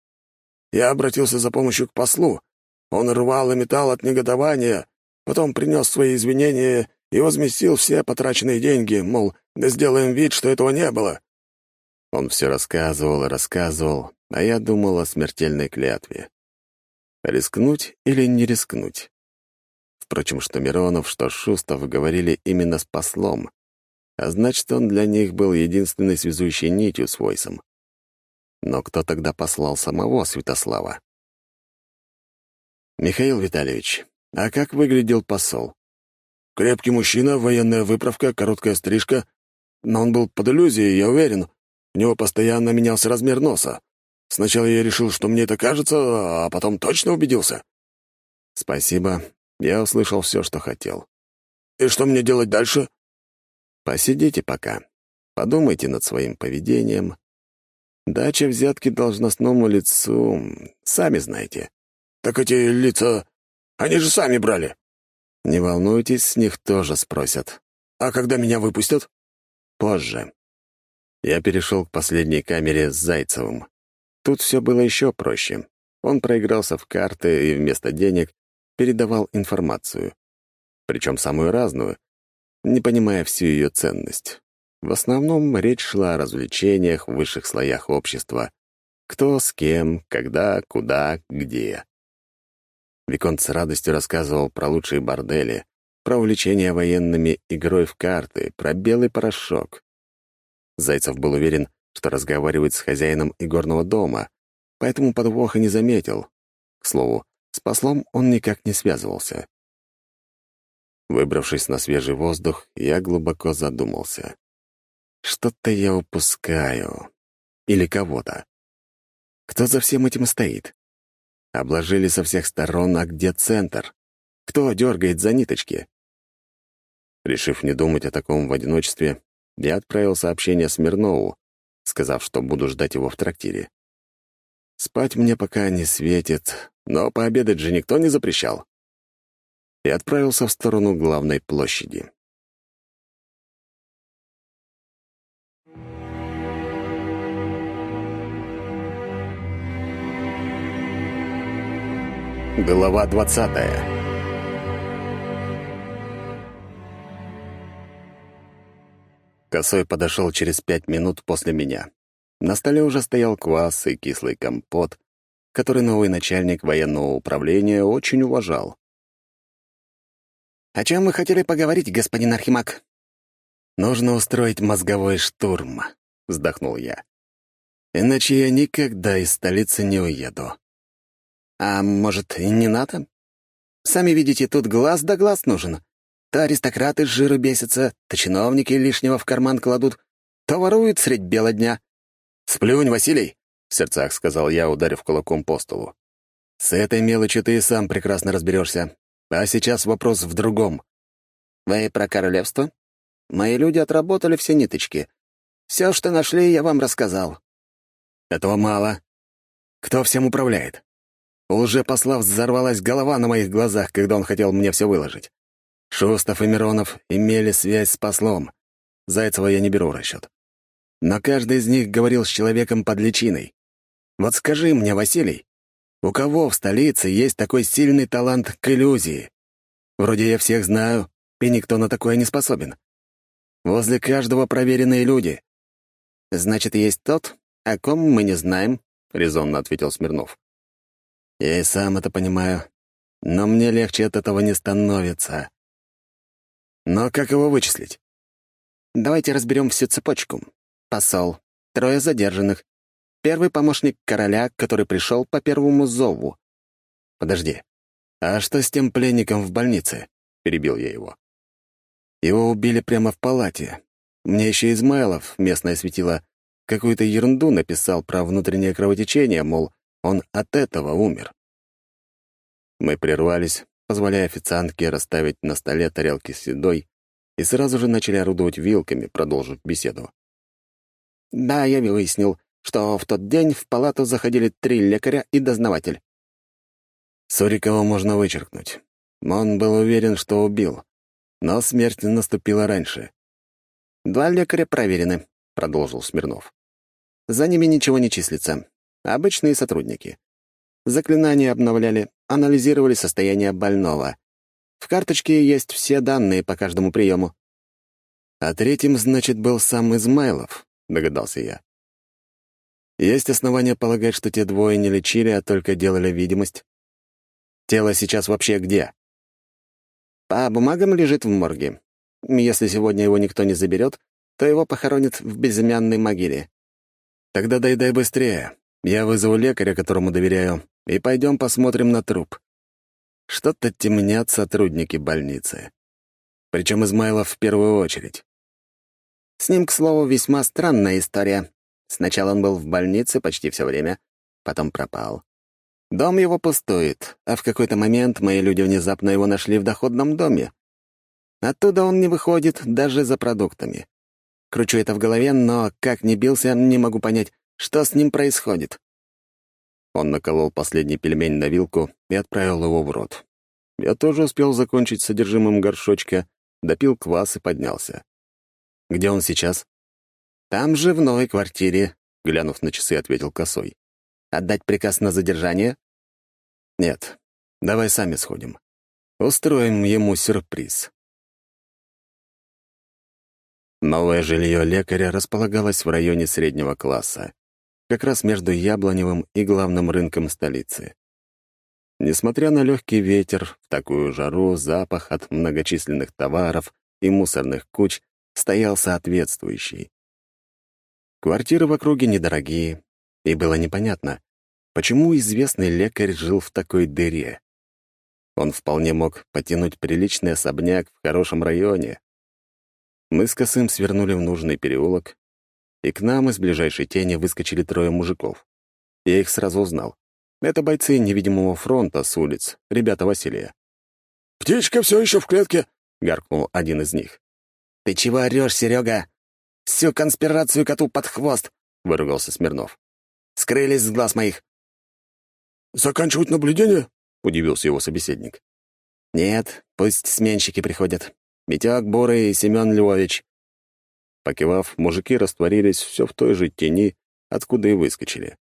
«Я обратился за помощью к послу. Он рвал и металл от негодования, потом принес свои извинения и возместил все потраченные деньги, мол, да сделаем вид, что этого не было». Он все рассказывал и рассказывал, а я думал о смертельной клятве. Рискнуть или не рискнуть? Впрочем, что Миронов, что Шустов говорили именно с послом, а значит, он для них был единственной связующей нитью с Войсом. Но кто тогда послал самого Святослава? «Михаил Витальевич, а как выглядел посол?» «Крепкий мужчина, военная выправка, короткая стрижка. Но он был под иллюзией, я уверен. У него постоянно менялся размер носа. Сначала я решил, что мне это кажется, а потом точно убедился». «Спасибо. Я услышал все, что хотел». «И что мне делать дальше?» «Посидите пока. Подумайте над своим поведением. Дача взятки должностному лицу, сами знаете. «Так эти лица, они же сами брали». «Не волнуйтесь, с них тоже спросят». «А когда меня выпустят?» «Позже». Я перешел к последней камере с Зайцевым. Тут все было еще проще. Он проигрался в карты и вместо денег передавал информацию. Причем самую разную, не понимая всю ее ценность. В основном речь шла о развлечениях в высших слоях общества. Кто с кем, когда, куда, где. Виконт с радостью рассказывал про лучшие бордели, про увлечение военными игрой в карты, про белый порошок. Зайцев был уверен, что разговаривает с хозяином игорного дома, поэтому подвоха не заметил. К слову, с послом он никак не связывался. Выбравшись на свежий воздух, я глубоко задумался. Что-то я упускаю. Или кого-то. Кто за всем этим стоит? Обложили со всех сторон, а где центр? Кто дергает за ниточки? Решив не думать о таком в одиночестве, я отправил сообщение Смирнову, сказав, что буду ждать его в трактире. Спать мне пока не светит, но пообедать же никто не запрещал. И отправился в сторону главной площади. Глава двадцатая Косой подошел через пять минут после меня. На столе уже стоял квас и кислый компот, который новый начальник военного управления очень уважал. «О чем вы хотели поговорить, господин Архимаг?» «Нужно устроить мозговой штурм», — вздохнул я. «Иначе я никогда из столицы не уеду». А может, не надо? Сами видите, тут глаз да глаз нужен. То аристократы с жиру бесятся, то чиновники лишнего в карман кладут, то воруют средь бела дня. «Сплюнь, Василий!» — в сердцах сказал я, ударив кулаком по столу. «С этой мелочью ты и сам прекрасно разберешься. А сейчас вопрос в другом». «Вы про королевство? Мои люди отработали все ниточки. Все, что нашли, я вам рассказал». «Этого мало. Кто всем управляет?» У лжепосла взорвалась голова на моих глазах, когда он хотел мне все выложить. Шустов и Миронов имели связь с послом. Зайцева я не беру в расчет. Но каждый из них говорил с человеком под личиной. Вот скажи мне, Василий, у кого в столице есть такой сильный талант к иллюзии? Вроде я всех знаю, и никто на такое не способен. Возле каждого проверенные люди. «Значит, есть тот, о ком мы не знаем», — резонно ответил Смирнов. Я и сам это понимаю. Но мне легче от этого не становится. Но как его вычислить? Давайте разберем всю цепочку. Посол, трое задержанных, первый помощник короля, который пришел по первому зову. Подожди, а что с тем пленником в больнице? Перебил я его. Его убили прямо в палате. Мне еще Измайлов, местное светило, какую-то ерунду написал про внутреннее кровотечение, мол, он от этого умер. Мы прервались, позволяя официантке расставить на столе тарелки с едой, и сразу же начали орудовать вилками, продолжив беседу. «Да, я выяснил, что в тот день в палату заходили три лекаря и дознаватель». Сурикова можно вычеркнуть. Он был уверен, что убил, но смерть наступила раньше. «Два лекаря проверены», — продолжил Смирнов. «За ними ничего не числится. Обычные сотрудники. Заклинания обновляли, анализировали состояние больного. В карточке есть все данные по каждому приему. «А третьим, значит, был сам Измайлов», — догадался я. «Есть основания полагать, что те двое не лечили, а только делали видимость?» Тело сейчас вообще где?» «По бумагам лежит в морге. Если сегодня его никто не заберет, то его похоронят в безымянной могиле». «Тогда дай-дай быстрее. Я вызову лекаря, которому доверяю, и пойдем посмотрим на труп. Что-то темнят сотрудники больницы. Причем Измайлов в первую очередь. С ним, к слову, весьма странная история. Сначала он был в больнице почти все время, потом пропал. Дом его пустует, а в какой-то момент мои люди внезапно его нашли в доходном доме. Оттуда он не выходит даже за продуктами. Кручу это в голове, но, как ни бился, не могу понять, что с ним происходит. Он наколол последний пельмень на вилку и отправил его в рот. Я тоже успел закончить содержимым горшочка, допил квас и поднялся. «Где он сейчас?» «Там же, в новой квартире», — глянув на часы, ответил Косой. «Отдать приказ на задержание?» «Нет, давай сами сходим. Устроим ему сюрприз». Новое жилье лекаря располагалось в районе среднего класса как раз между Яблоневым и главным рынком столицы. Несмотря на легкий ветер, в такую жару запах от многочисленных товаров и мусорных куч стоял соответствующий. Квартиры в округе недорогие, и было непонятно, почему известный лекарь жил в такой дыре. Он вполне мог потянуть приличный особняк в хорошем районе. Мы с Косым свернули в нужный переулок и к нам из ближайшей тени выскочили трое мужиков. Я их сразу узнал. Это бойцы невидимого фронта с улиц, ребята Василия. «Птичка все еще в клетке!» — гаркнул один из них. «Ты чего орешь, Серега? Всю конспирацию коту под хвост!» — выругался Смирнов. «Скрылись с глаз моих!» «Заканчивать наблюдение?» — удивился его собеседник. «Нет, пусть сменщики приходят. Митяк Бурый и Семен Львович. Покивав, мужики растворились все в той же тени, откуда и выскочили.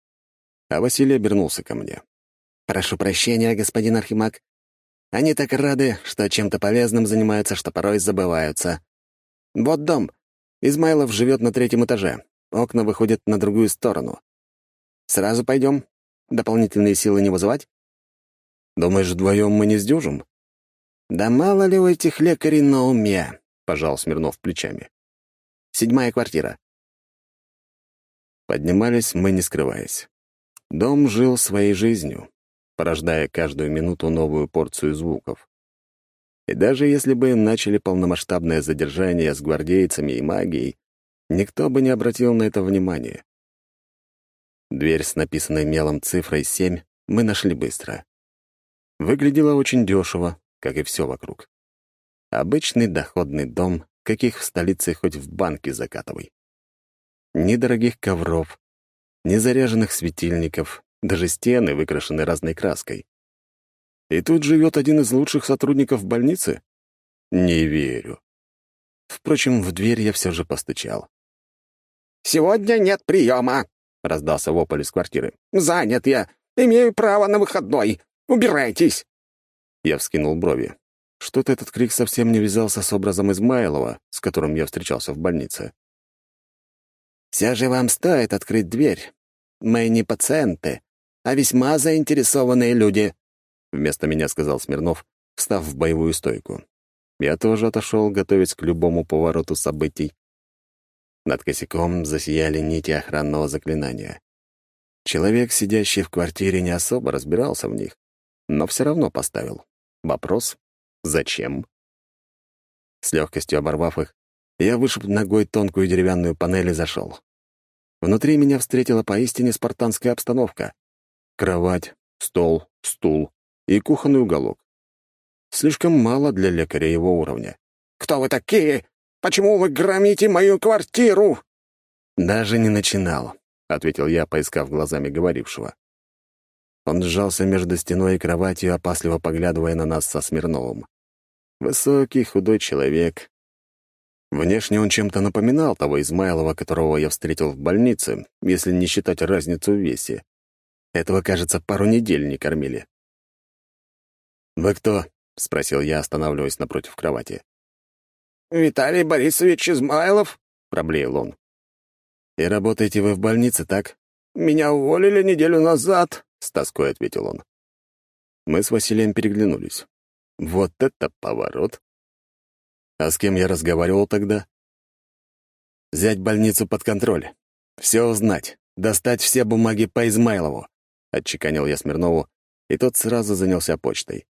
А Василий обернулся ко мне. «Прошу прощения, господин Архимаг. Они так рады, что чем-то полезным занимаются, что порой забываются. Вот дом. Измайлов живет на третьем этаже. Окна выходят на другую сторону. Сразу пойдем? Дополнительные силы не вызывать?» «Думаешь, вдвоем мы не сдюжим?» «Да мало ли у этих лекарей на уме», — пожал Смирнов плечами. Седьмая квартира». Поднимались мы, не скрываясь. Дом жил своей жизнью, порождая каждую минуту новую порцию звуков. И даже если бы начали полномасштабное задержание с гвардейцами и магией, никто бы не обратил на это внимания. Дверь с написанной мелом цифрой 7 мы нашли быстро. Выглядела очень дешево, как и все вокруг. Обычный доходный дом каких в столице хоть в банке закатывай. Ни дорогих ковров, ни заряженных светильников, даже стены выкрашены разной краской. И тут живет один из лучших сотрудников больницы? Не верю. Впрочем, в дверь я все же постучал. «Сегодня нет приема», — раздался вопль из квартиры. «Занят я. Имею право на выходной. Убирайтесь». Я вскинул брови. Что-то этот крик совсем не вязался с образом Измайлова, с которым я встречался в больнице. «Все же вам стоит открыть дверь. Мы не пациенты, а весьма заинтересованные люди», — вместо меня сказал Смирнов, встав в боевую стойку. Я тоже отошел, готовясь к любому повороту событий. Над косяком засияли нити охранного заклинания. Человек, сидящий в квартире, не особо разбирался в них, но все равно поставил. Вопрос Зачем? С легкостью оборвав их, я вышиб ногой тонкую деревянную панель и зашел. Внутри меня встретила поистине спартанская обстановка. Кровать, стол, стул и кухонный уголок. Слишком мало для лекаря его уровня. «Кто вы такие? Почему вы громите мою квартиру?» «Даже не начинал», — ответил я, поискав глазами говорившего. Он сжался между стеной и кроватью, опасливо поглядывая на нас со Смирновым. Высокий, худой человек. Внешне он чем-то напоминал того Измайлова, которого я встретил в больнице, если не считать разницу в весе. Этого, кажется, пару недель не кормили. «Вы кто?» — спросил я, останавливаясь напротив кровати. «Виталий Борисович Измайлов», — проблеял он. «И работаете вы в больнице, так?» «Меня уволили неделю назад», — с тоской ответил он. Мы с Василием переглянулись. Вот это поворот! А с кем я разговаривал тогда? Взять больницу под контроль. Все узнать. Достать все бумаги по Измайлову. Отчеканил я Смирнову, и тот сразу занялся почтой.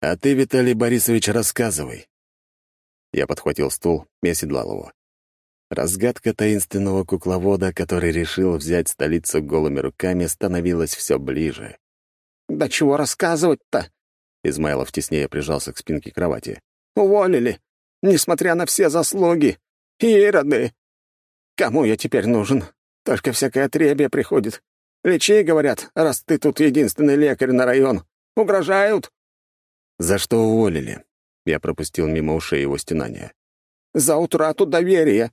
«А ты, Виталий Борисович, рассказывай». Я подхватил стул и оседлал его. Разгадка таинственного кукловода, который решил взять столицу голыми руками, становилась все ближе. «Да чего рассказывать-то?» Измайлов теснее прижался к спинке кровати. «Уволили, несмотря на все заслуги. Ироды! Кому я теперь нужен? Только всякое отребье приходит. Лечи, говорят, раз ты тут единственный лекарь на район. Угрожают?» «За что уволили?» Я пропустил мимо ушей его стенания. «За утрату доверия.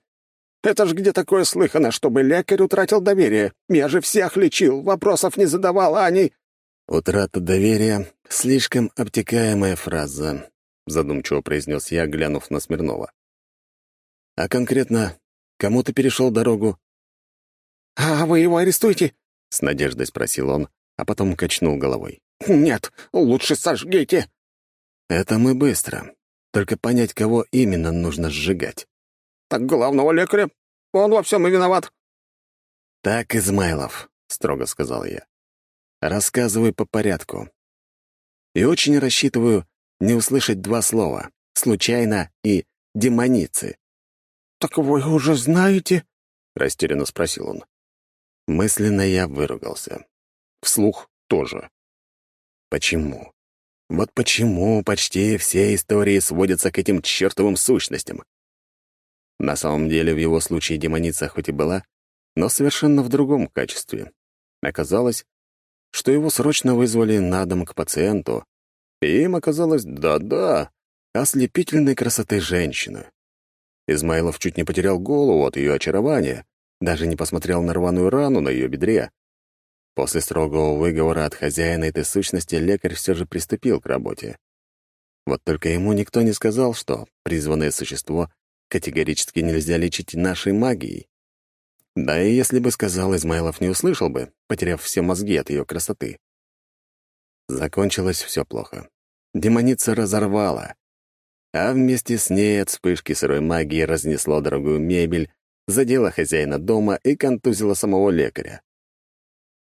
Это ж где такое слыхано, чтобы лекарь утратил доверие? Я же всех лечил, вопросов не задавал, а они...» «Утрата доверия — слишком обтекаемая фраза», — задумчиво произнес я, глянув на Смирнова. «А конкретно, кому ты перешел дорогу?» «А вы его арестуете?» — с надеждой спросил он, а потом качнул головой. «Нет, лучше сожгите». «Это мы быстро. Только понять, кого именно нужно сжигать». «Так главного лекаря. Он во всем и виноват». «Так, Измайлов», — строго сказал я. «Рассказывай по порядку. И очень рассчитываю не услышать два слова «случайно» и «демоницы». «Так вы уже знаете?» — растерянно спросил он. Мысленно я выругался. Вслух тоже. Почему? Вот почему почти все истории сводятся к этим чертовым сущностям? На самом деле, в его случае демоница хоть и была, но совершенно в другом качестве. Оказалось, что его срочно вызвали на дом к пациенту, и им оказалось да-да, ослепительной красоты женщина. Измайлов чуть не потерял голову от ее очарования, даже не посмотрел на рваную рану на ее бедре. После строгого выговора от хозяина этой сущности лекарь все же приступил к работе. Вот только ему никто не сказал, что призванное существо категорически нельзя лечить нашей магией. Да и если бы сказал, Измайлов не услышал бы, потеряв все мозги от ее красоты. Закончилось все плохо. Демоница разорвала, а вместе с ней от вспышки сырой магии разнесло дорогую мебель, задело хозяина дома и контузило самого лекаря.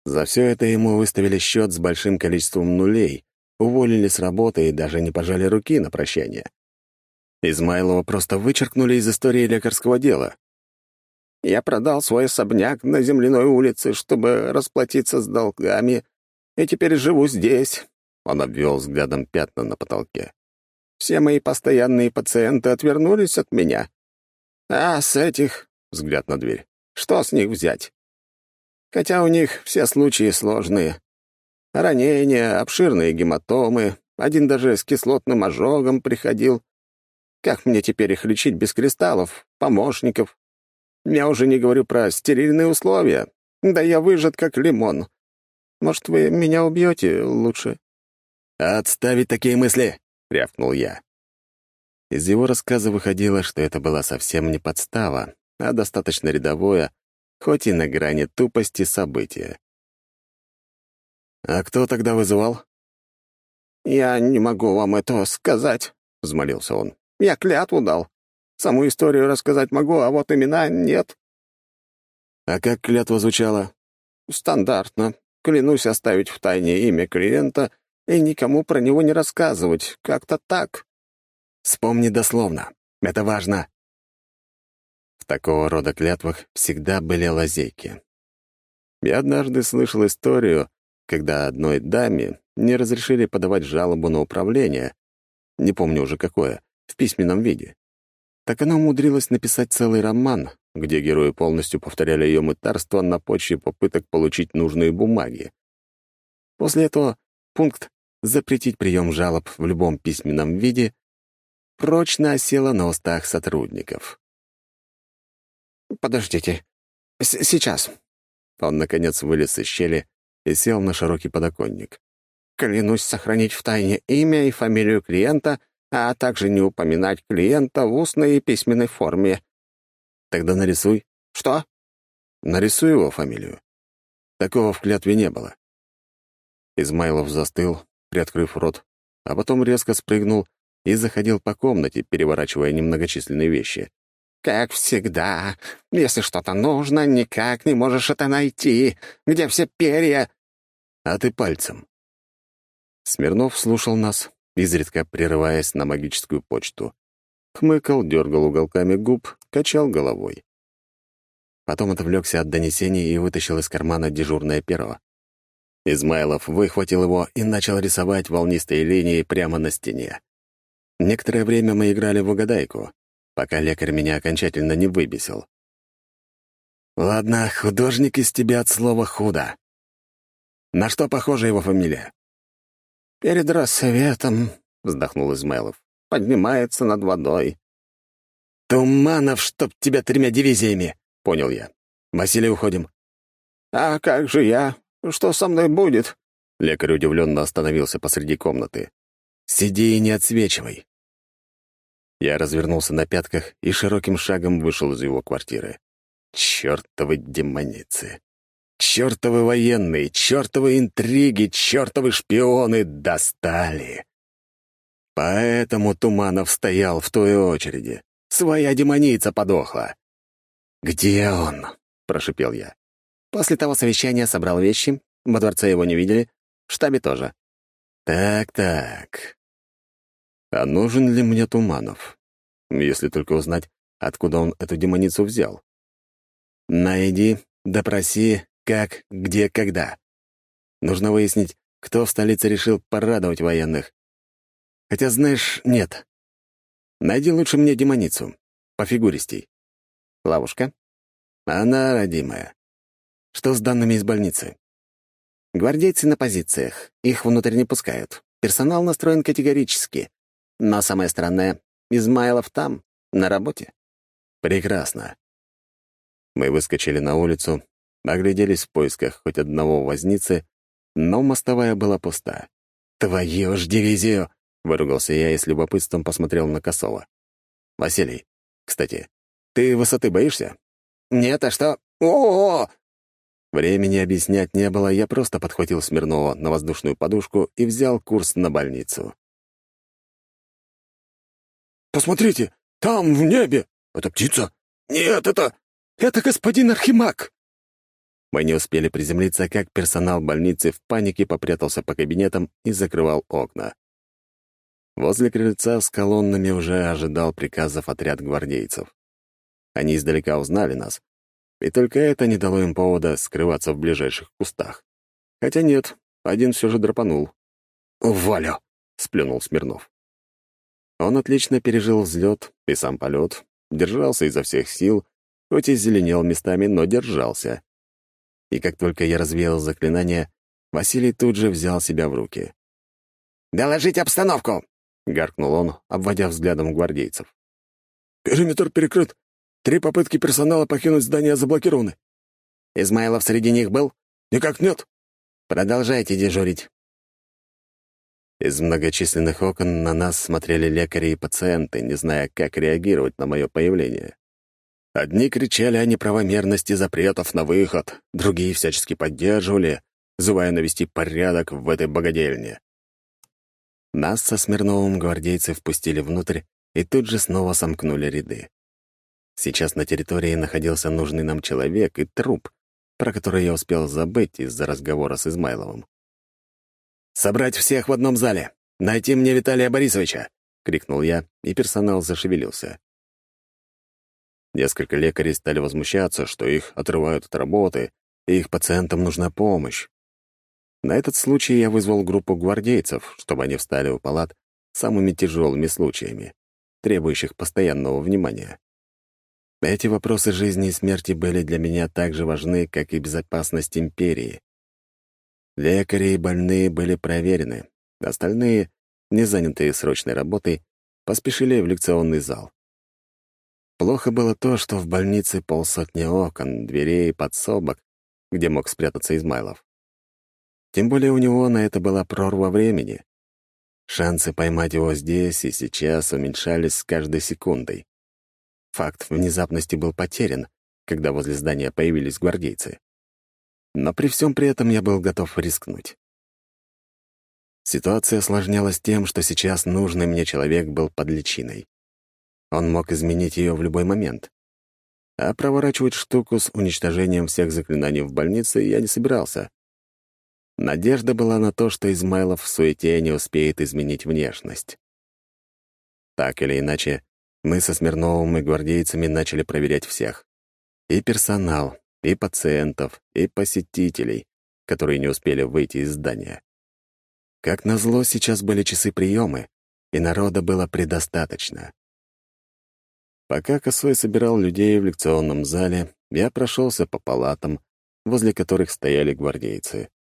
За все это ему выставили счет с большим количеством нулей, уволили с работы и даже не пожали руки на прощание. Измайлова просто вычеркнули из истории лекарского дела. «Я продал свой особняк на земляной улице, чтобы расплатиться с долгами, и теперь живу здесь», — он обвел взглядом пятна на потолке. «Все мои постоянные пациенты отвернулись от меня. А с этих...» — взгляд на дверь. «Что с них взять? Хотя у них все случаи сложные. Ранения, обширные гематомы, один даже с кислотным ожогом приходил. Как мне теперь их лечить без кристаллов, помощников? Я уже не говорю про стерильные условия. Да я выжат, как лимон. Может, вы меня убьете лучше?» «Отставить такие мысли!» — рявкнул я. Из его рассказа выходило, что это была совсем не подстава, а достаточно рядовое, хоть и на грани тупости события. «А кто тогда вызывал?» «Я не могу вам этого сказать», — взмолился он. «Я клятву дал. Саму историю рассказать могу, а вот имена нет». «А как клятва звучала?» «Стандартно. Клянусь оставить в тайне имя клиента и никому про него не рассказывать. Как-то так». «Вспомни дословно. Это важно», такого рода клятвах всегда были лазейки. Я однажды слышал историю, когда одной даме не разрешили подавать жалобу на управление, не помню уже какое, в письменном виде. Так она умудрилась написать целый роман, где герои полностью повторяли ее мытарство на почве попыток получить нужные бумаги. После этого пункт «Запретить прием жалоб в любом письменном виде» прочно осела на устах сотрудников. «Подождите. С Сейчас». Он, наконец, вылез из щели и сел на широкий подоконник. «Клянусь сохранить в тайне имя и фамилию клиента, а также не упоминать клиента в устной и письменной форме». «Тогда нарисуй». «Что?» «Нарисуй его фамилию». Такого в клятве не было. Измайлов застыл, приоткрыв рот, а потом резко спрыгнул и заходил по комнате, переворачивая немногочисленные вещи. «Как всегда, если что-то нужно, никак не можешь это найти. Где все перья?» «А ты пальцем». Смирнов слушал нас, изредка прерываясь на магическую почту. Хмыкал, дергал уголками губ, качал головой. Потом отвлекся от донесений и вытащил из кармана дежурное перо. Измайлов выхватил его и начал рисовать волнистые линии прямо на стене. Некоторое время мы играли в угадайку, пока лекарь меня окончательно не выбесил. «Ладно, художник из тебя от слова «худо». На что похожа его фамилия?» «Перед рассветом», — вздохнул Измайлов, — «поднимается над водой». «Туманов, чтоб тебя тремя дивизиями!» — понял я. «Василий, уходим». «А как же я? Что со мной будет?» Лекарь удивленно остановился посреди комнаты. «Сиди и не отсвечивай». Я развернулся на пятках и широким шагом вышел из его квартиры. Чёртовы демоницы! Чёртовы военные, чёртовы интриги, чёртовы шпионы достали! Поэтому Туманов стоял в той очереди. Своя демоница подохла. «Где он?» — прошипел я. После того совещания собрал вещи, во дворце его не видели, в штабе тоже. Так-так. А нужен ли мне Туманов? Если только узнать, откуда он эту демоницу взял. Найди, допроси, как, где, когда. Нужно выяснить, кто в столице решил порадовать военных. Хотя, знаешь, нет. Найди лучше мне демоницу, по фигуристей. Лавушка? Она родимая. Что с данными из больницы? Гвардейцы на позициях. Их внутрь не пускают. Персонал настроен категорически. Но самое странное, Измайлов там, на работе. Прекрасно. Мы выскочили на улицу, огляделись в поисках хоть одного возницы, но мостовая была пуста. «Твою ж дивизию!» — выругался я и с любопытством посмотрел на Косова. «Василий, кстати, ты высоты боишься?» «Нет, а что? О, -о, Времени объяснять не было, я просто подхватил Смирнова на воздушную подушку и взял курс на больницу. «Посмотрите, там, в небе! Это птица? Нет, это... это господин Архимаг!» Мы не успели приземлиться, как персонал больницы в панике попрятался по кабинетам и закрывал окна. Возле крыльца с колоннами уже ожидал приказов отряд гвардейцев. Они издалека узнали нас, и только это не дало им повода скрываться в ближайших кустах. Хотя нет, один все же драпанул. «Валя!» — сплюнул Смирнов. Он отлично пережил взлет и сам полет, держался изо всех сил, хоть и зеленел местами, но держался. И как только я развеял заклинание, Василий тут же взял себя в руки. «Доложить обстановку!» — гаркнул он, обводя взглядом гвардейцев. «Периметр перекрыт. Три попытки персонала покинуть здание заблокированы». «Измайлов среди них был?» «Никак нет». «Продолжайте дежурить». Из многочисленных окон на нас смотрели лекари и пациенты, не зная, как реагировать на мое появление. Одни кричали о неправомерности запретов на выход, другие всячески поддерживали, зывая навести порядок в этой богадельне. Нас со Смирновым гвардейцы впустили внутрь и тут же снова сомкнули ряды. Сейчас на территории находился нужный нам человек и труп, про который я успел забыть из-за разговора с Измайловым. «Собрать всех в одном зале! Найти мне Виталия Борисовича!» — крикнул я, и персонал зашевелился. Несколько лекарей стали возмущаться, что их отрывают от работы, и их пациентам нужна помощь. На этот случай я вызвал группу гвардейцев, чтобы они встали у палат самыми тяжелыми случаями, требующих постоянного внимания. Эти вопросы жизни и смерти были для меня так же важны, как и безопасность империи. Лекари и больные были проверены. Остальные, не занятые срочной работой, поспешили в лекционный зал. Плохо было то, что в больнице полсотни окон, дверей, подсобок, где мог спрятаться Измайлов. Тем более у него на это была прорва времени. Шансы поймать его здесь и сейчас уменьшались с каждой секундой. Факт внезапности был потерян, когда возле здания появились гвардейцы но при всем при этом я был готов рискнуть. Ситуация осложнялась тем, что сейчас нужный мне человек был под личиной. Он мог изменить ее в любой момент. А проворачивать штуку с уничтожением всех заклинаний в больнице я не собирался. Надежда была на то, что Измайлов в суете не успеет изменить внешность. Так или иначе, мы со Смирновым и гвардейцами начали проверять всех. И персонал, и пациентов, и посетителей, которые не успели выйти из здания. Как назло, сейчас были часы приемы, и народа было предостаточно. Пока Косой собирал людей в лекционном зале, я прошелся по палатам, возле которых стояли гвардейцы.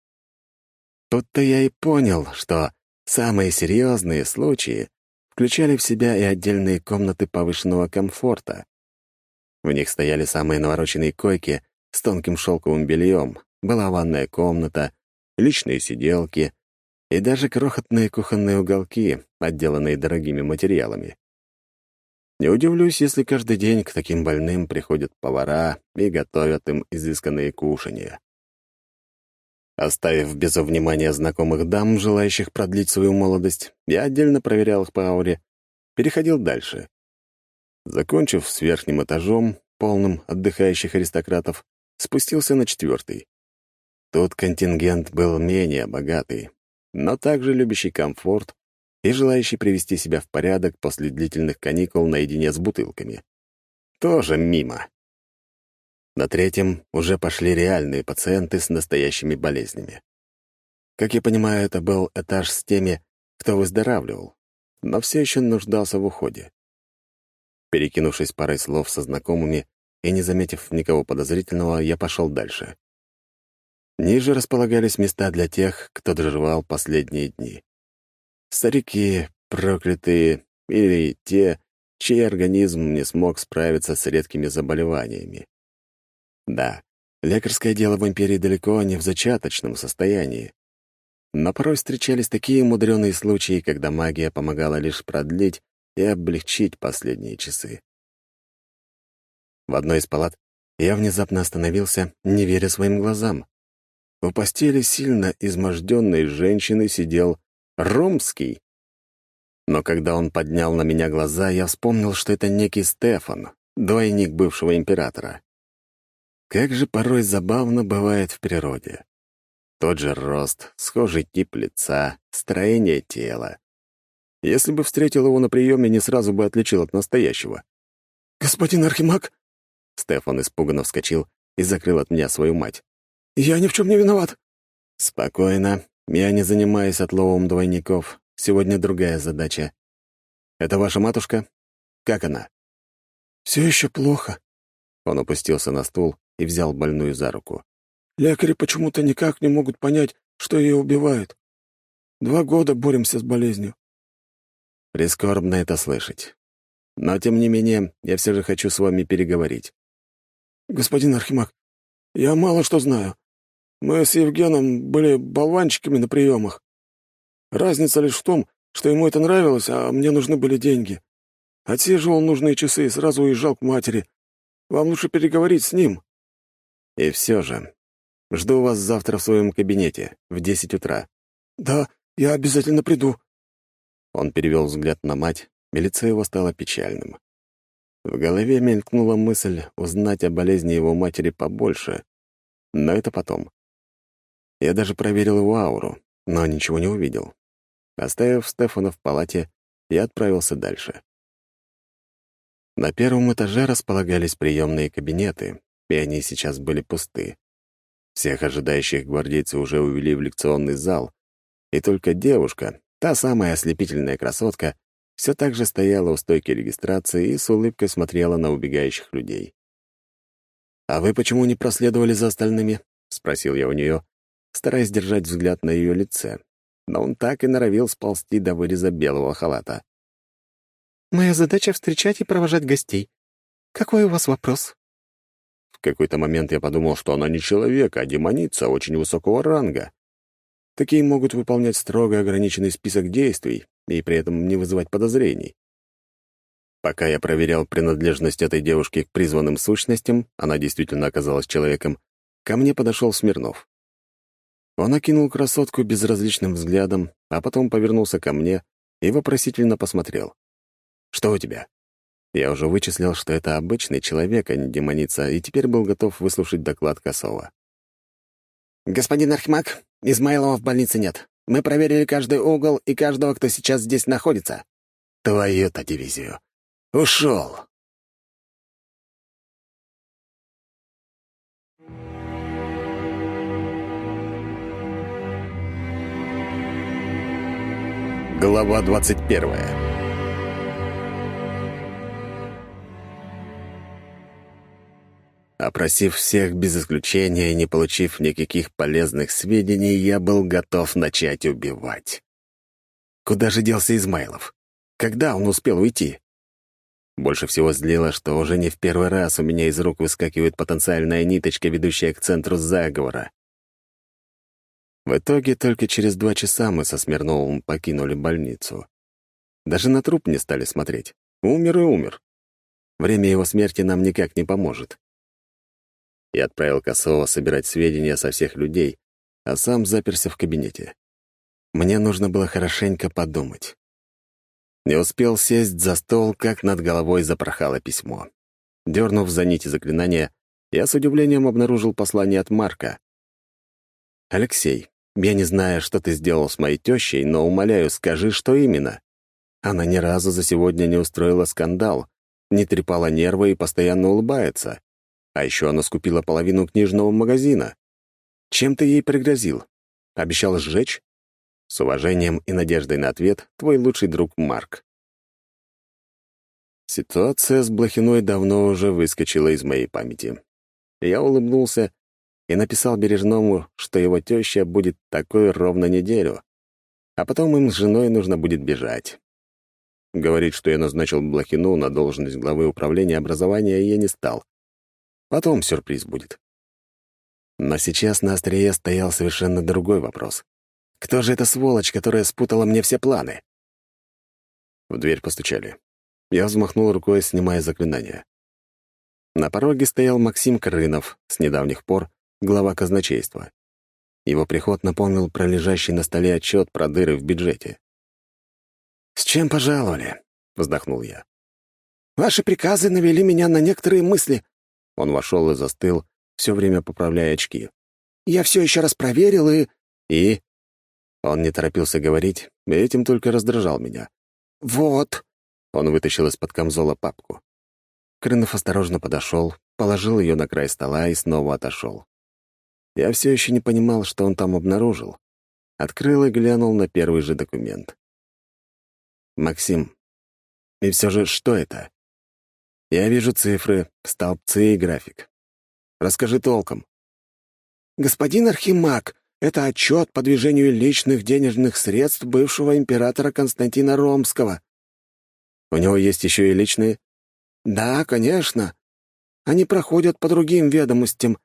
Тут-то я и понял, что самые серьезные случаи включали в себя и отдельные комнаты повышенного комфорта. В них стояли самые навороченные койки с тонким шелковым бельем, была ванная комната, личные сиделки и даже крохотные кухонные уголки, отделанные дорогими материалами. Не удивлюсь, если каждый день к таким больным приходят повара и готовят им изысканные кушанья. Оставив без внимания знакомых дам, желающих продлить свою молодость, я отдельно проверял их по ауре, переходил дальше. Закончив с верхним этажом, полным отдыхающих аристократов, спустился на четвертый. Тут контингент был менее богатый, но также любящий комфорт и желающий привести себя в порядок после длительных каникул наедине с бутылками. Тоже мимо. На третьем уже пошли реальные пациенты с настоящими болезнями. Как я понимаю, это был этаж с теми, кто выздоравливал, но все еще нуждался в уходе. Перекинувшись парой слов со знакомыми и не заметив никого подозрительного, я пошел дальше. Ниже располагались места для тех, кто доживал последние дни. Старики, проклятые, или те, чей организм не смог справиться с редкими заболеваниями. Да, лекарское дело в империи далеко не в зачаточном состоянии. Но порой встречались такие мудреные случаи, когда магия помогала лишь продлить и облегчить последние часы. В одной из палат я внезапно остановился, не веря своим глазам. У постели сильно изможденной женщины сидел Ромский. Но когда он поднял на меня глаза, я вспомнил, что это некий Стефан, двойник бывшего императора. Как же порой забавно бывает в природе. Тот же рост, схожий тип лица, строение тела. Если бы встретил его на приеме, не сразу бы отличил от настоящего. «Господин Архимаг!» Стефан испуганно вскочил и закрыл от меня свою мать. «Я ни в чем не виноват!» «Спокойно, я не занимаюсь отловом двойников. Сегодня другая задача. Это ваша матушка? Как она? Все еще плохо. Он опустился на стул и взял больную за руку. Лекари почему-то никак не могут понять, что ее убивают. Два года боремся с болезнью. Прискорбно это слышать. Но, тем не менее, я все же хочу с вами переговорить. Господин Архимаг, я мало что знаю. Мы с Евгеном были болванчиками на приемах. Разница лишь в том, что ему это нравилось, а мне нужны были деньги. Отсиживал нужные часы и сразу уезжал к матери. Вам лучше переговорить с ним». «И все же. Жду вас завтра в своем кабинете в десять утра». «Да, я обязательно приду». Он перевел взгляд на мать, и лицо его стало печальным. В голове мелькнула мысль узнать о болезни его матери побольше, но это потом. Я даже проверил его ауру, но ничего не увидел. Оставив Стефана в палате, я отправился дальше. На первом этаже располагались приемные кабинеты, и они сейчас были пусты. Всех ожидающих гвардейцев уже увели в лекционный зал, и только девушка, та самая ослепительная красотка, все так же стояла у стойки регистрации и с улыбкой смотрела на убегающих людей. «А вы почему не проследовали за остальными?» — спросил я у нее, стараясь держать взгляд на ее лице, но он так и норовил сползти до выреза белого халата. «Моя задача — встречать и провожать гостей. Какой у вас вопрос?» В какой-то момент я подумал, что она не человек, а демоница очень высокого ранга. Такие могут выполнять строго ограниченный список действий и при этом не вызывать подозрений. Пока я проверял принадлежность этой девушки к призванным сущностям, она действительно оказалась человеком, ко мне подошел Смирнов. Он окинул красотку безразличным взглядом, а потом повернулся ко мне и вопросительно посмотрел. «Что у тебя?» Я уже вычислил, что это обычный человек, а не демоница, и теперь был готов выслушать доклад Косова. «Господин Архимаг, Измайлова в больнице нет. Мы проверили каждый угол и каждого, кто сейчас здесь находится». «Твою-то дивизию! Ушел!» Глава двадцать первая Опросив всех без исключения и не получив никаких полезных сведений, я был готов начать убивать. Куда же делся Измайлов? Когда он успел уйти? Больше всего злило, что уже не в первый раз у меня из рук выскакивает потенциальная ниточка, ведущая к центру заговора. В итоге только через два часа мы со Смирновым покинули больницу. Даже на труп не стали смотреть. Умер и умер. Время его смерти нам никак не поможет. Я отправил Косова собирать сведения со всех людей, а сам заперся в кабинете. Мне нужно было хорошенько подумать. Не успел сесть за стол, как над головой запрохало письмо. Дернув за нити заклинания, я с удивлением обнаружил послание от Марка. «Алексей, я не знаю, что ты сделал с моей тещей, но, умоляю, скажи, что именно. Она ни разу за сегодня не устроила скандал, не трепала нервы и постоянно улыбается. А еще она скупила половину книжного магазина. Чем ты ей пригрозил? Обещал сжечь? С уважением и надеждой на ответ, твой лучший друг Марк. Ситуация с Блохиной давно уже выскочила из моей памяти. Я улыбнулся и написал Бережному, что его теща будет такой ровно неделю, а потом им с женой нужно будет бежать. Говорить, что я назначил Блохину на должность главы управления образования, я не стал. Потом сюрприз будет. Но сейчас на острие стоял совершенно другой вопрос. Кто же эта сволочь, которая спутала мне все планы? В дверь постучали. Я взмахнул рукой, снимая заклинание. На пороге стоял Максим Крынов, с недавних пор глава казначейства. Его приход напомнил про лежащий на столе отчет про дыры в бюджете. «С чем пожаловали?» — вздохнул я. «Ваши приказы навели меня на некоторые мысли», он вошел и застыл, все время поправляя очки. «Я все еще раз проверил и...» «И?» Он не торопился говорить, этим только раздражал меня. «Вот!» Он вытащил из-под камзола папку. Крынов осторожно подошел, положил ее на край стола и снова отошел. Я все еще не понимал, что он там обнаружил. Открыл и глянул на первый же документ. «Максим, и все же что это?» Я вижу цифры, столбцы и график. Расскажи толком. Господин Архимаг, это отчет по движению личных денежных средств бывшего императора Константина Ромского. У него есть еще и личные? Да, конечно. Они проходят по другим ведомостям.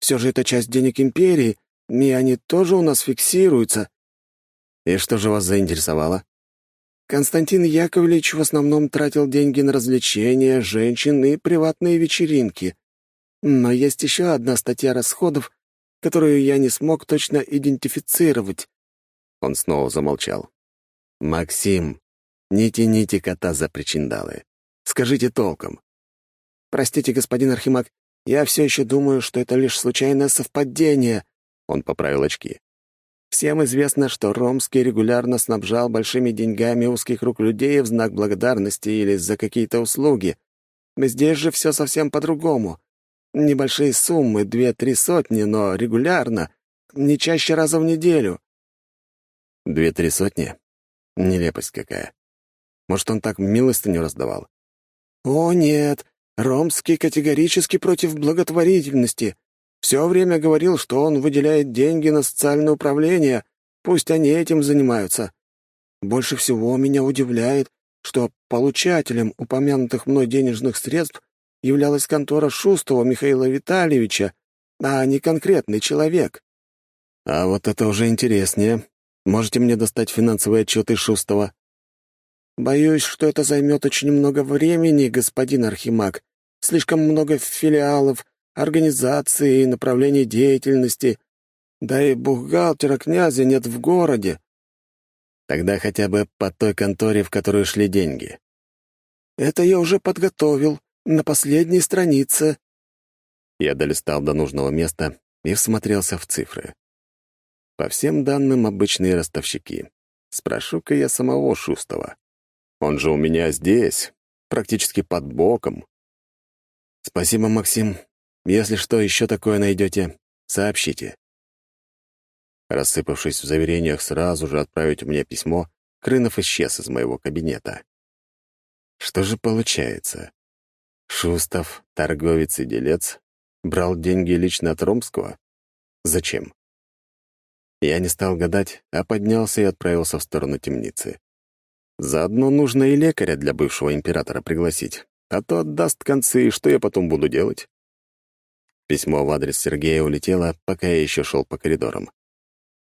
Все же это часть денег империи, и они тоже у нас фиксируются. И что же вас заинтересовало? Константин Яковлевич в основном тратил деньги на развлечения, женщин и приватные вечеринки. Но есть еще одна статья расходов, которую я не смог точно идентифицировать. Он снова замолчал. «Максим, не тяните кота за причиндалы. Скажите толком». «Простите, господин Архимаг, я все еще думаю, что это лишь случайное совпадение». Он поправил очки. Всем известно, что Ромский регулярно снабжал большими деньгами узких рук людей в знак благодарности или за какие-то услуги. Здесь же все совсем по-другому. Небольшие суммы, две-три сотни, но регулярно, не чаще раза в неделю. Две-три сотни? Нелепость какая. Может, он так милостыню раздавал? О, нет, Ромский категорически против благотворительности. Все время говорил, что он выделяет деньги на социальное управление, пусть они этим занимаются. Больше всего меня удивляет, что получателем упомянутых мной денежных средств являлась контора Шустова Михаила Витальевича, а не конкретный человек. А вот это уже интереснее. Можете мне достать финансовые отчеты Шустова? Боюсь, что это займет очень много времени, господин Архимаг. Слишком много филиалов, организации и направлений деятельности. Да и бухгалтера князя нет в городе. Тогда хотя бы по той конторе, в которую шли деньги. Это я уже подготовил, на последней странице. Я долистал до нужного места и всмотрелся в цифры. По всем данным, обычные ростовщики. Спрошу-ка я самого Шустова. Он же у меня здесь, практически под боком. Спасибо, Максим. Если что, еще такое найдете, сообщите. Рассыпавшись в заверениях сразу же отправить мне письмо, Крынов исчез из моего кабинета. Что же получается? Шустов, торговец и делец, брал деньги лично от Ромского? Зачем? Я не стал гадать, а поднялся и отправился в сторону темницы. Заодно нужно и лекаря для бывшего императора пригласить, а то отдаст концы, и что я потом буду делать? Письмо в адрес Сергея улетело, пока я еще шел по коридорам.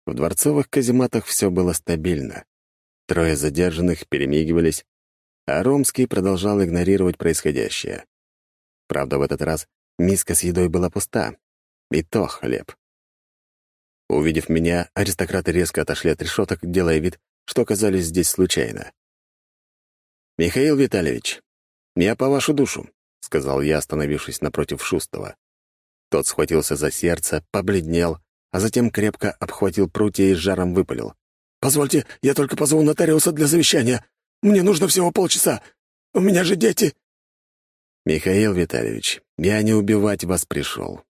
В дворцовых казематах все было стабильно. Трое задержанных перемигивались, а Ромский продолжал игнорировать происходящее. Правда, в этот раз миска с едой была пуста, и то хлеб. Увидев меня, аристократы резко отошли от решеток, делая вид, что оказались здесь случайно. «Михаил Витальевич, я по вашу душу», — сказал я, остановившись напротив Шустова. Тот схватился за сердце, побледнел, а затем крепко обхватил прутья и с жаром выпалил. «Позвольте, я только позову нотариуса для завещания. Мне нужно всего полчаса. У меня же дети». «Михаил Витальевич, я не убивать вас пришел.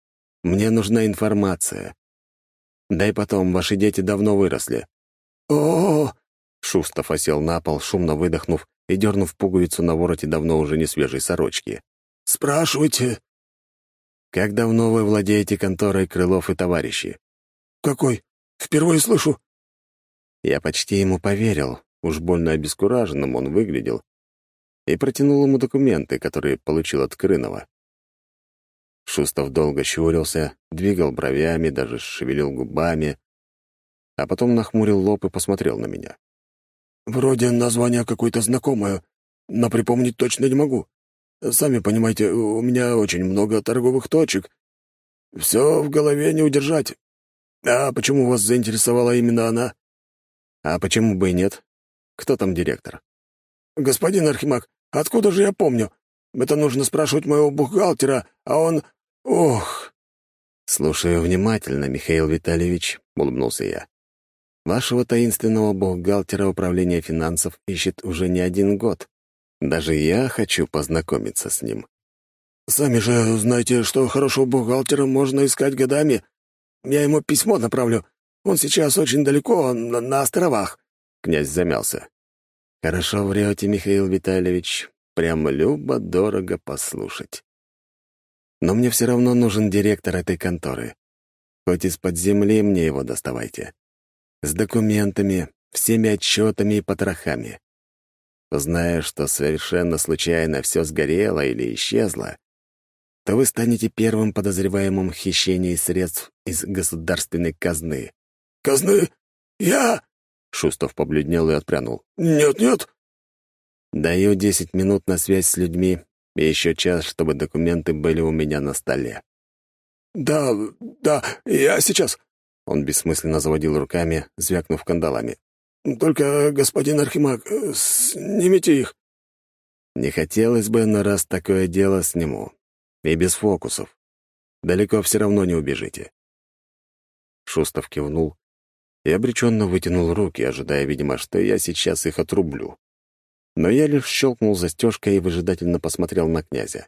Мне нужна информация. Да и потом, ваши дети давно выросли». «О-о-о!» Шустов осел на пол, шумно выдохнув и дернув пуговицу на вороте давно уже не свежей сорочки. «Спрашивайте». «Как давно вы владеете конторой Крылов и товарищи?» «Какой? Впервые слышу». Я почти ему поверил, уж больно обескураженным он выглядел, и протянул ему документы, которые получил от Крынова. Шустов долго щурился, двигал бровями, даже шевелил губами, а потом нахмурил лоб и посмотрел на меня. «Вроде название какое-то знакомое, но припомнить точно не могу. Сами понимаете, у меня очень много торговых точек. Все в голове не удержать. А почему вас заинтересовала именно она?» «А почему бы и нет? Кто там директор?» «Господин Архимаг, откуда же я помню? Это нужно спрашивать моего бухгалтера, а он «Ох!» «Слушаю внимательно, Михаил Витальевич», — улыбнулся я. «Вашего таинственного бухгалтера управления финансов ищет уже не один год. Даже я хочу познакомиться с ним». «Сами же знаете, что хорошего бухгалтера можно искать годами. Я ему письмо направлю. Он сейчас очень далеко, на, на островах». Князь замялся. «Хорошо врете, Михаил Витальевич. Прям любо-дорого послушать. Но мне все равно нужен директор этой конторы. Хоть из-под земли мне его доставайте. С документами, всеми отчетами и потрохами. Зная, что совершенно случайно все сгорело или исчезло, то вы станете первым подозреваемым в хищении средств из государственной казны. «Казны? Я?» Шустов побледнел и отпрянул. «Нет-нет». «Даю десять минут на связь с людьми, и еще час, чтобы документы были у меня на столе. «Да, да, я сейчас». Он бессмысленно заводил руками, звякнув кандалами. «Только, господин Архимаг, снимите их». Не хотелось бы, но раз такое дело сниму. И без фокусов. Далеко все равно не убежите. Шустов кивнул и обреченно вытянул руки, ожидая, видимо, что я сейчас их отрублю но я лишь щелкнул застежкой и выжидательно посмотрел на князя.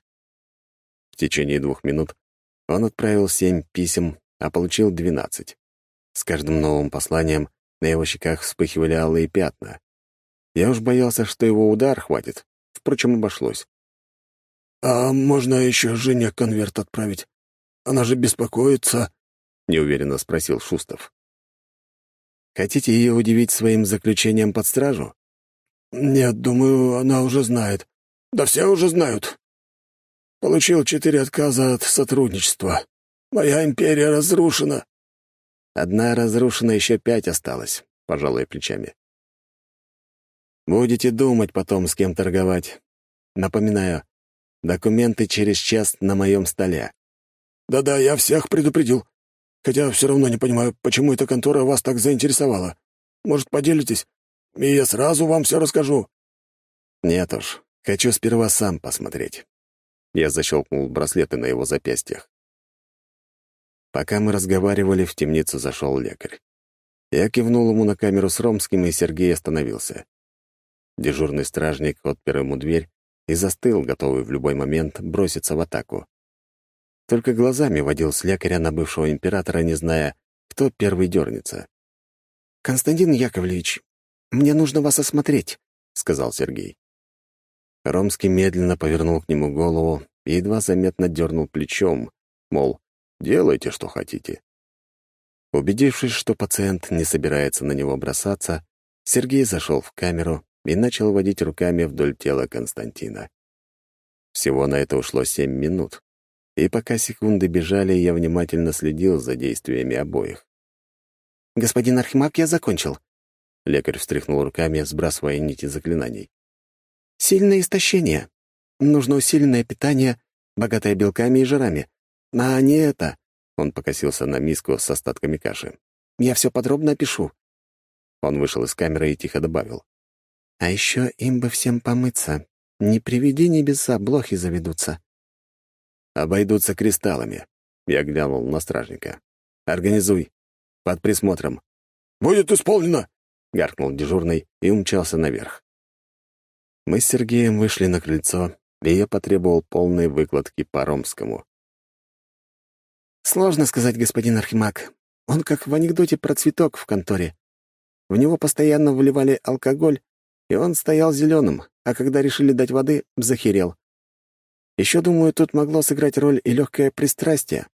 В течение двух минут он отправил семь писем, а получил двенадцать. С каждым новым посланием на его щеках вспыхивали алые пятна. Я уж боялся, что его удар хватит. Впрочем, обошлось. «А можно еще жене конверт отправить? Она же беспокоится», — неуверенно спросил Шустов. «Хотите ее удивить своим заключением под стражу?» «Нет, думаю, она уже знает. Да все уже знают. Получил четыре отказа от сотрудничества. Моя империя разрушена». «Одна разрушена, еще пять осталось», — пожалуй, плечами. «Будете думать потом, с кем торговать. Напоминаю, документы через час на моем столе». «Да-да, я всех предупредил». хотя все равно не понимаю, почему эта контора вас так заинтересовала. Может, поделитесь, и я сразу вам все расскажу». «Нет уж, хочу сперва сам посмотреть». Я защелкнул браслеты на его запястьях. Пока мы разговаривали, в темницу зашел лекарь. Я кивнул ему на камеру с Ромским, и Сергей остановился. Дежурный стражник отпер ему дверь и застыл, готовый в любой момент броситься в атаку. Только глазами водил с лекаря на бывшего императора, не зная, кто первый дернется. «Константин Яковлевич, мне нужно вас осмотреть», — сказал Сергей. Ромский медленно повернул к нему голову и едва заметно дернул плечом, мол, делайте, что хотите. Убедившись, что пациент не собирается на него бросаться, Сергей зашел в камеру и начал водить руками вдоль тела Константина. Всего на это ушло семь минут, и пока секунды бежали, я внимательно следил за действиями обоих. «Господин Архимаг, я закончил». Лекарь встряхнул руками, сбрасывая нити заклинаний. «Сильное истощение. Нужно усиленное питание, богатое белками и жирами. А не это...» Он покосился на миску с остатками каши. «Я все подробно опишу». Он вышел из камеры и тихо добавил. «А еще им бы всем помыться. Не приведи небеса, блохи заведутся». «Обойдутся кристаллами», — я глянул на стражника. «Организуй. Под присмотром». «Будет исполнено!» — гаркнул дежурный и умчался наверх. Мы с Сергеем вышли на крыльцо, и я потребовал полной выкладки по Ромскому. «Сложно сказать, господин Архимаг. Он как в анекдоте про цветок в конторе. В него постоянно вливали алкоголь, и он стоял зеленым, а когда решили дать воды, захерел. Еще, думаю, тут могло сыграть роль и легкое пристрастие».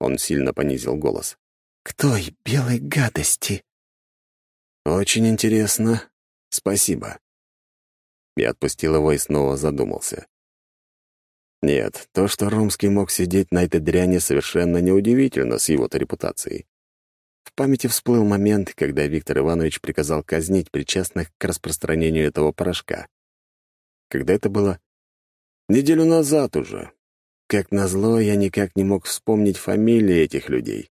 Он сильно понизил голос. «К той белой гадости». «Очень интересно. Спасибо». Я отпустил его и снова задумался. Нет, то, что Ромский мог сидеть на этой дряни, совершенно неудивительно с его-то репутацией. В памяти всплыл момент, когда Виктор Иванович приказал казнить причастных к распространению этого порошка. Когда это было? Неделю назад уже. Как назло, я никак не мог вспомнить фамилии этих людей.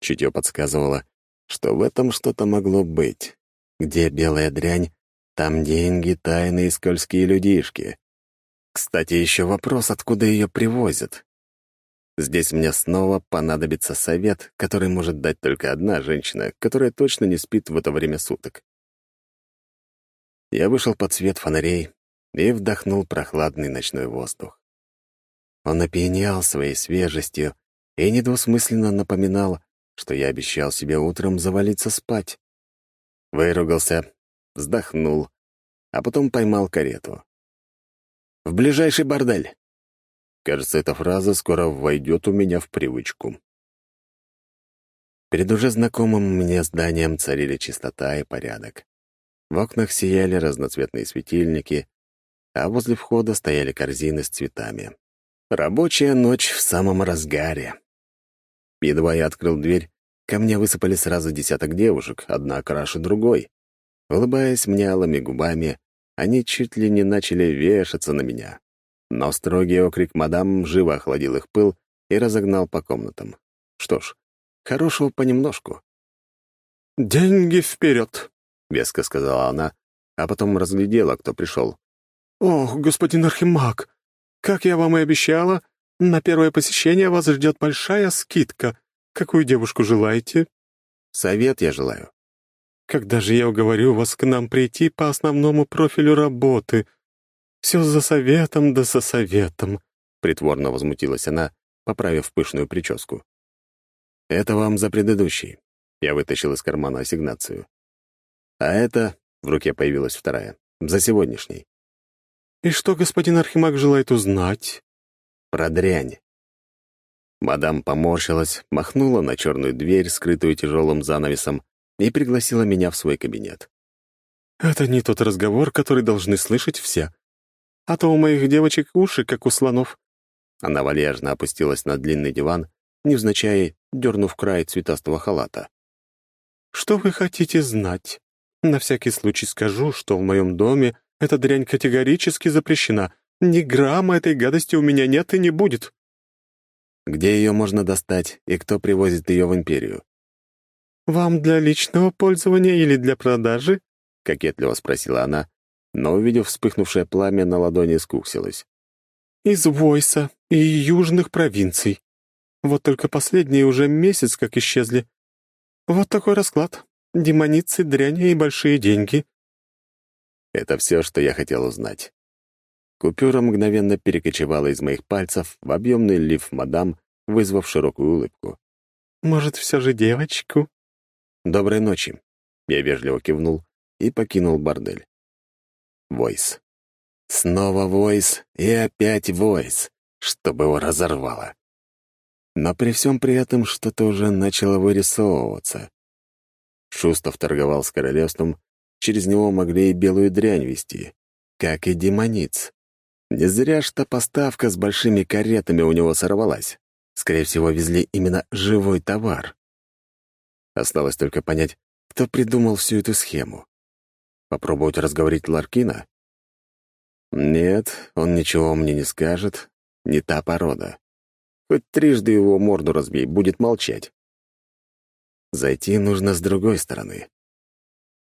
Чутье подсказывало, что в этом что-то могло быть. Где белая дрянь, там деньги, тайны и скользкие людишки. Кстати, еще вопрос, откуда ее привозят. Здесь мне снова понадобится совет, который может дать только одна женщина, которая точно не спит в это время суток. Я вышел под свет фонарей и вдохнул прохладный ночной воздух. Он опьянял своей свежестью и недвусмысленно напоминал, что я обещал себе утром завалиться спать. Выругался, вздохнул, а потом поймал карету. В ближайший бордель. Кажется, эта фраза скоро войдет у меня в привычку. Перед уже знакомым мне зданием царили чистота и порядок. В окнах сияли разноцветные светильники, а возле входа стояли корзины с цветами. Рабочая ночь в самом разгаре. Едва я открыл дверь, ко мне высыпали сразу десяток девушек, одна краше другой. Улыбаясь мне алыми губами, они чуть ли не начали вешаться на меня. Но строгий окрик мадам живо охладил их пыл и разогнал по комнатам. Что ж, хорошего понемножку. «Деньги вперед!» — веско сказала она, а потом разглядела, кто пришел. «Ох, господин Архимаг, как я вам и обещала, на первое посещение вас ждет большая скидка. Какую девушку желаете?» «Совет я желаю. Когда же я уговорю вас к нам прийти по основному профилю работы? Все за советом да за советом», — притворно возмутилась она, поправив пышную прическу. «Это вам за предыдущий». Я вытащил из кармана ассигнацию. «А это...» — в руке появилась вторая. «За сегодняшний». «И что господин Архимаг желает узнать?» «Про дрянь». Мадам поморщилась, махнула на черную дверь, скрытую тяжелым занавесом, и пригласила меня в свой кабинет. «Это не тот разговор, который должны слышать все. А то у моих девочек уши, как у слонов». Она вальяжно опустилась на длинный диван, невзначай дернув край цветастого халата. «Что вы хотите знать? На всякий случай скажу, что в моем доме эта дрянь категорически запрещена. Ни грамма этой гадости у меня нет и не будет». где ее можно достать и кто привозит ее в Империю. «Вам для личного пользования или для продажи?» — кокетливо спросила она, но, увидев вспыхнувшее пламя, на ладони скуксилась. «Из Войса и южных провинций. Вот только последние уже месяц как исчезли. Вот такой расклад. Демоницы, дрянь и большие деньги». Это все, что я хотел узнать. Купюра мгновенно перекочевала из моих пальцев в объемный лиф мадам, вызвав широкую улыбку. «Может, все же девочку?» «Доброй ночи», — я вежливо кивнул и покинул бордель. Войс. Снова Войс и опять Войс, чтобы его разорвало. Но при всем при этом что-то уже начало вырисовываться. Шустов торговал с королевством, через него могли и белую дрянь вести, как и демониц. Не зря что поставка с большими каретами у него сорвалась. Скорее всего, везли именно живой товар. Осталось только понять, кто придумал всю эту схему. Попробовать разговорить Ларкина? Нет, он ничего мне не скажет. Не та порода. Хоть трижды его морду разбей, будет молчать. Зайти нужно с другой стороны.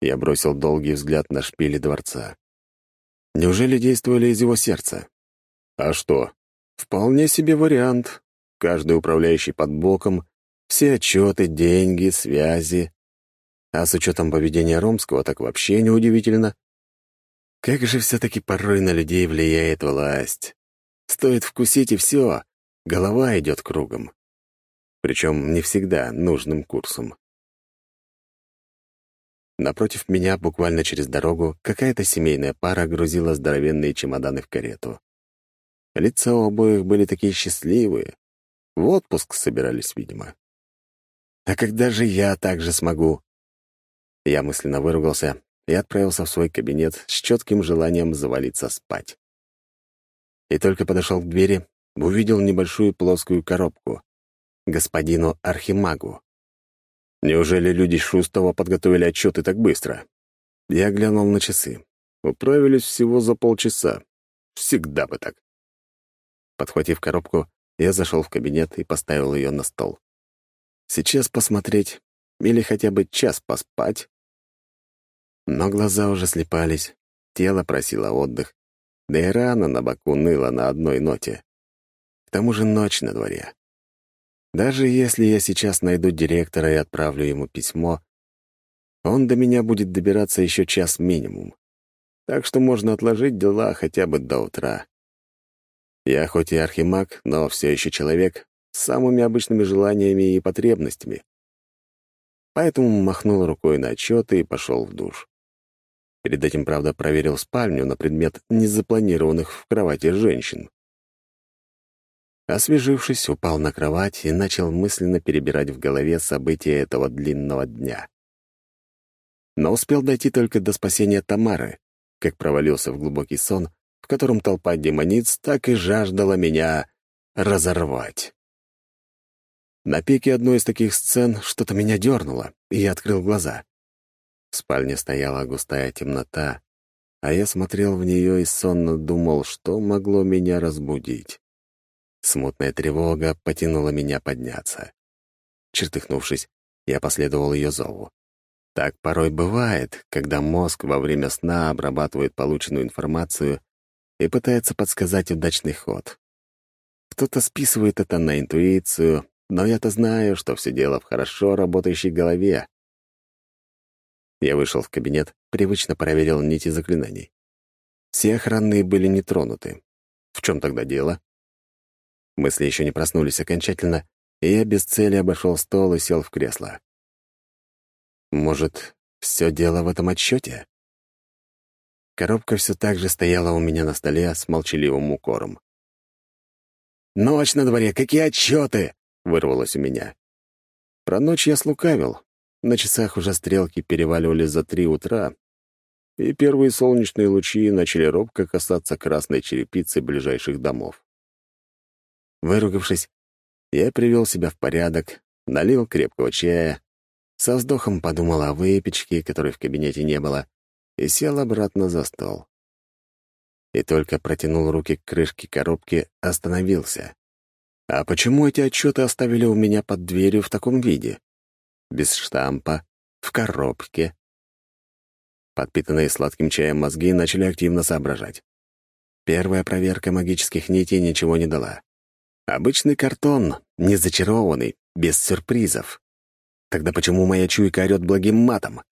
Я бросил долгий взгляд на шпили дворца. Неужели действовали из его сердца? А что? Вполне себе вариант. Каждый управляющий под боком, все отчеты, деньги, связи. А с учетом поведения Ромского так вообще неудивительно. Как же все-таки порой на людей влияет власть. Стоит вкусить, и все, голова идет кругом. Причем не всегда нужным курсом. Напротив меня, буквально через дорогу, какая-то семейная пара грузила здоровенные чемоданы в карету. Лица у обоих были такие счастливые. В отпуск собирались, видимо. А когда же я так же смогу? Я мысленно выругался и отправился в свой кабинет с четким желанием завалиться спать. И только подошел к двери, увидел небольшую плоскую коробку. Господину Архимагу. Неужели люди Шустова подготовили отчеты так быстро? Я глянул на часы. Управились всего за полчаса. Всегда бы так. Подхватив коробку, я зашел в кабинет и поставил ее на стол. Сейчас посмотреть или хотя бы час поспать. Но глаза уже слепались, тело просило отдых, да и рана на боку ныла на одной ноте. К тому же ночь на дворе. Даже если я сейчас найду директора и отправлю ему письмо, он до меня будет добираться еще час минимум. Так что можно отложить дела хотя бы до утра. Я хоть и архимаг, но все еще человек самыми обычными желаниями и потребностями. Поэтому махнул рукой на отчеты и пошел в душ. Перед этим, правда, проверил спальню на предмет незапланированных в кровати женщин. Освежившись, упал на кровать и начал мысленно перебирать в голове события этого длинного дня. Но успел дойти только до спасения Тамары, как провалился в глубокий сон, в котором толпа демониц так и жаждала меня разорвать. На пике одной из таких сцен что-то меня дернуло, и я открыл глаза. В спальне стояла густая темнота, а я смотрел в нее и сонно думал, что могло меня разбудить. Смутная тревога потянула меня подняться. Чертыхнувшись, я последовал ее зову. Так порой бывает, когда мозг во время сна обрабатывает полученную информацию и пытается подсказать удачный ход. Кто-то списывает это на интуицию, но я-то знаю, что все дело в хорошо работающей голове. Я вышел в кабинет, привычно проверил нити заклинаний. Все охранные были не тронуты. В чем тогда дело? Мысли еще не проснулись окончательно, и я без цели обошел стол и сел в кресло. Может, все дело в этом отчете? Коробка все так же стояла у меня на столе с молчаливым укором. «Ночь на дворе, какие отчеты!» — вырвалось у меня. Про ночь я слукавил. На часах уже стрелки переваливали за три утра, и первые солнечные лучи начали робко касаться красной черепицы ближайших домов. Выругавшись, я привел себя в порядок, налил крепкого чая, со вздохом подумал о выпечке, которой в кабинете не было, и сел обратно за стол. И только протянул руки к крышке коробки, остановился. А почему эти отчеты оставили у меня под дверью в таком виде? Без штампа, в коробке. Подпитанные сладким чаем мозги начали активно соображать. Первая проверка магических нитей ничего не дала. Обычный картон, не зачарованный, без сюрпризов. Тогда почему моя чуйка орёт благим матом?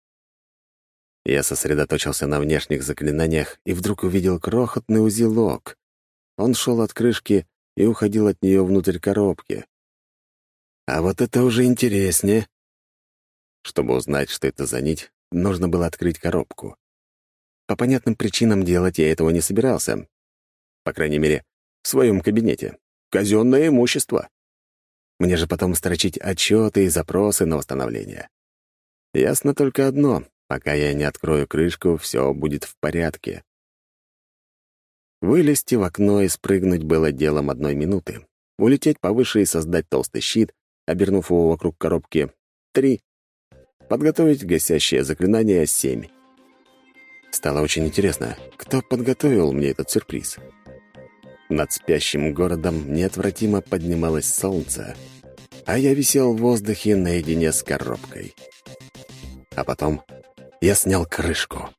Я сосредоточился на внешних заклинаниях и вдруг увидел крохотный узелок. Он шел от крышки и уходил от нее внутрь коробки. А вот это уже интереснее. Чтобы узнать, что это за нить, нужно было открыть коробку. По понятным причинам делать я этого не собирался. По крайней мере, в своем кабинете. Казенное имущество. Мне же потом строчить отчеты и запросы на восстановление. Ясно только одно — пока я не открою крышку, все будет в порядке. Вылезти в окно и спрыгнуть было делом одной минуты. Улететь повыше и создать толстый щит, обернув его вокруг коробки — три. Подготовить гасящее заклинание — семь. Стало очень интересно, кто подготовил мне этот сюрприз. Над спящим городом неотвратимо поднималось солнце, а я висел в воздухе наедине с коробкой. А потом я снял крышку —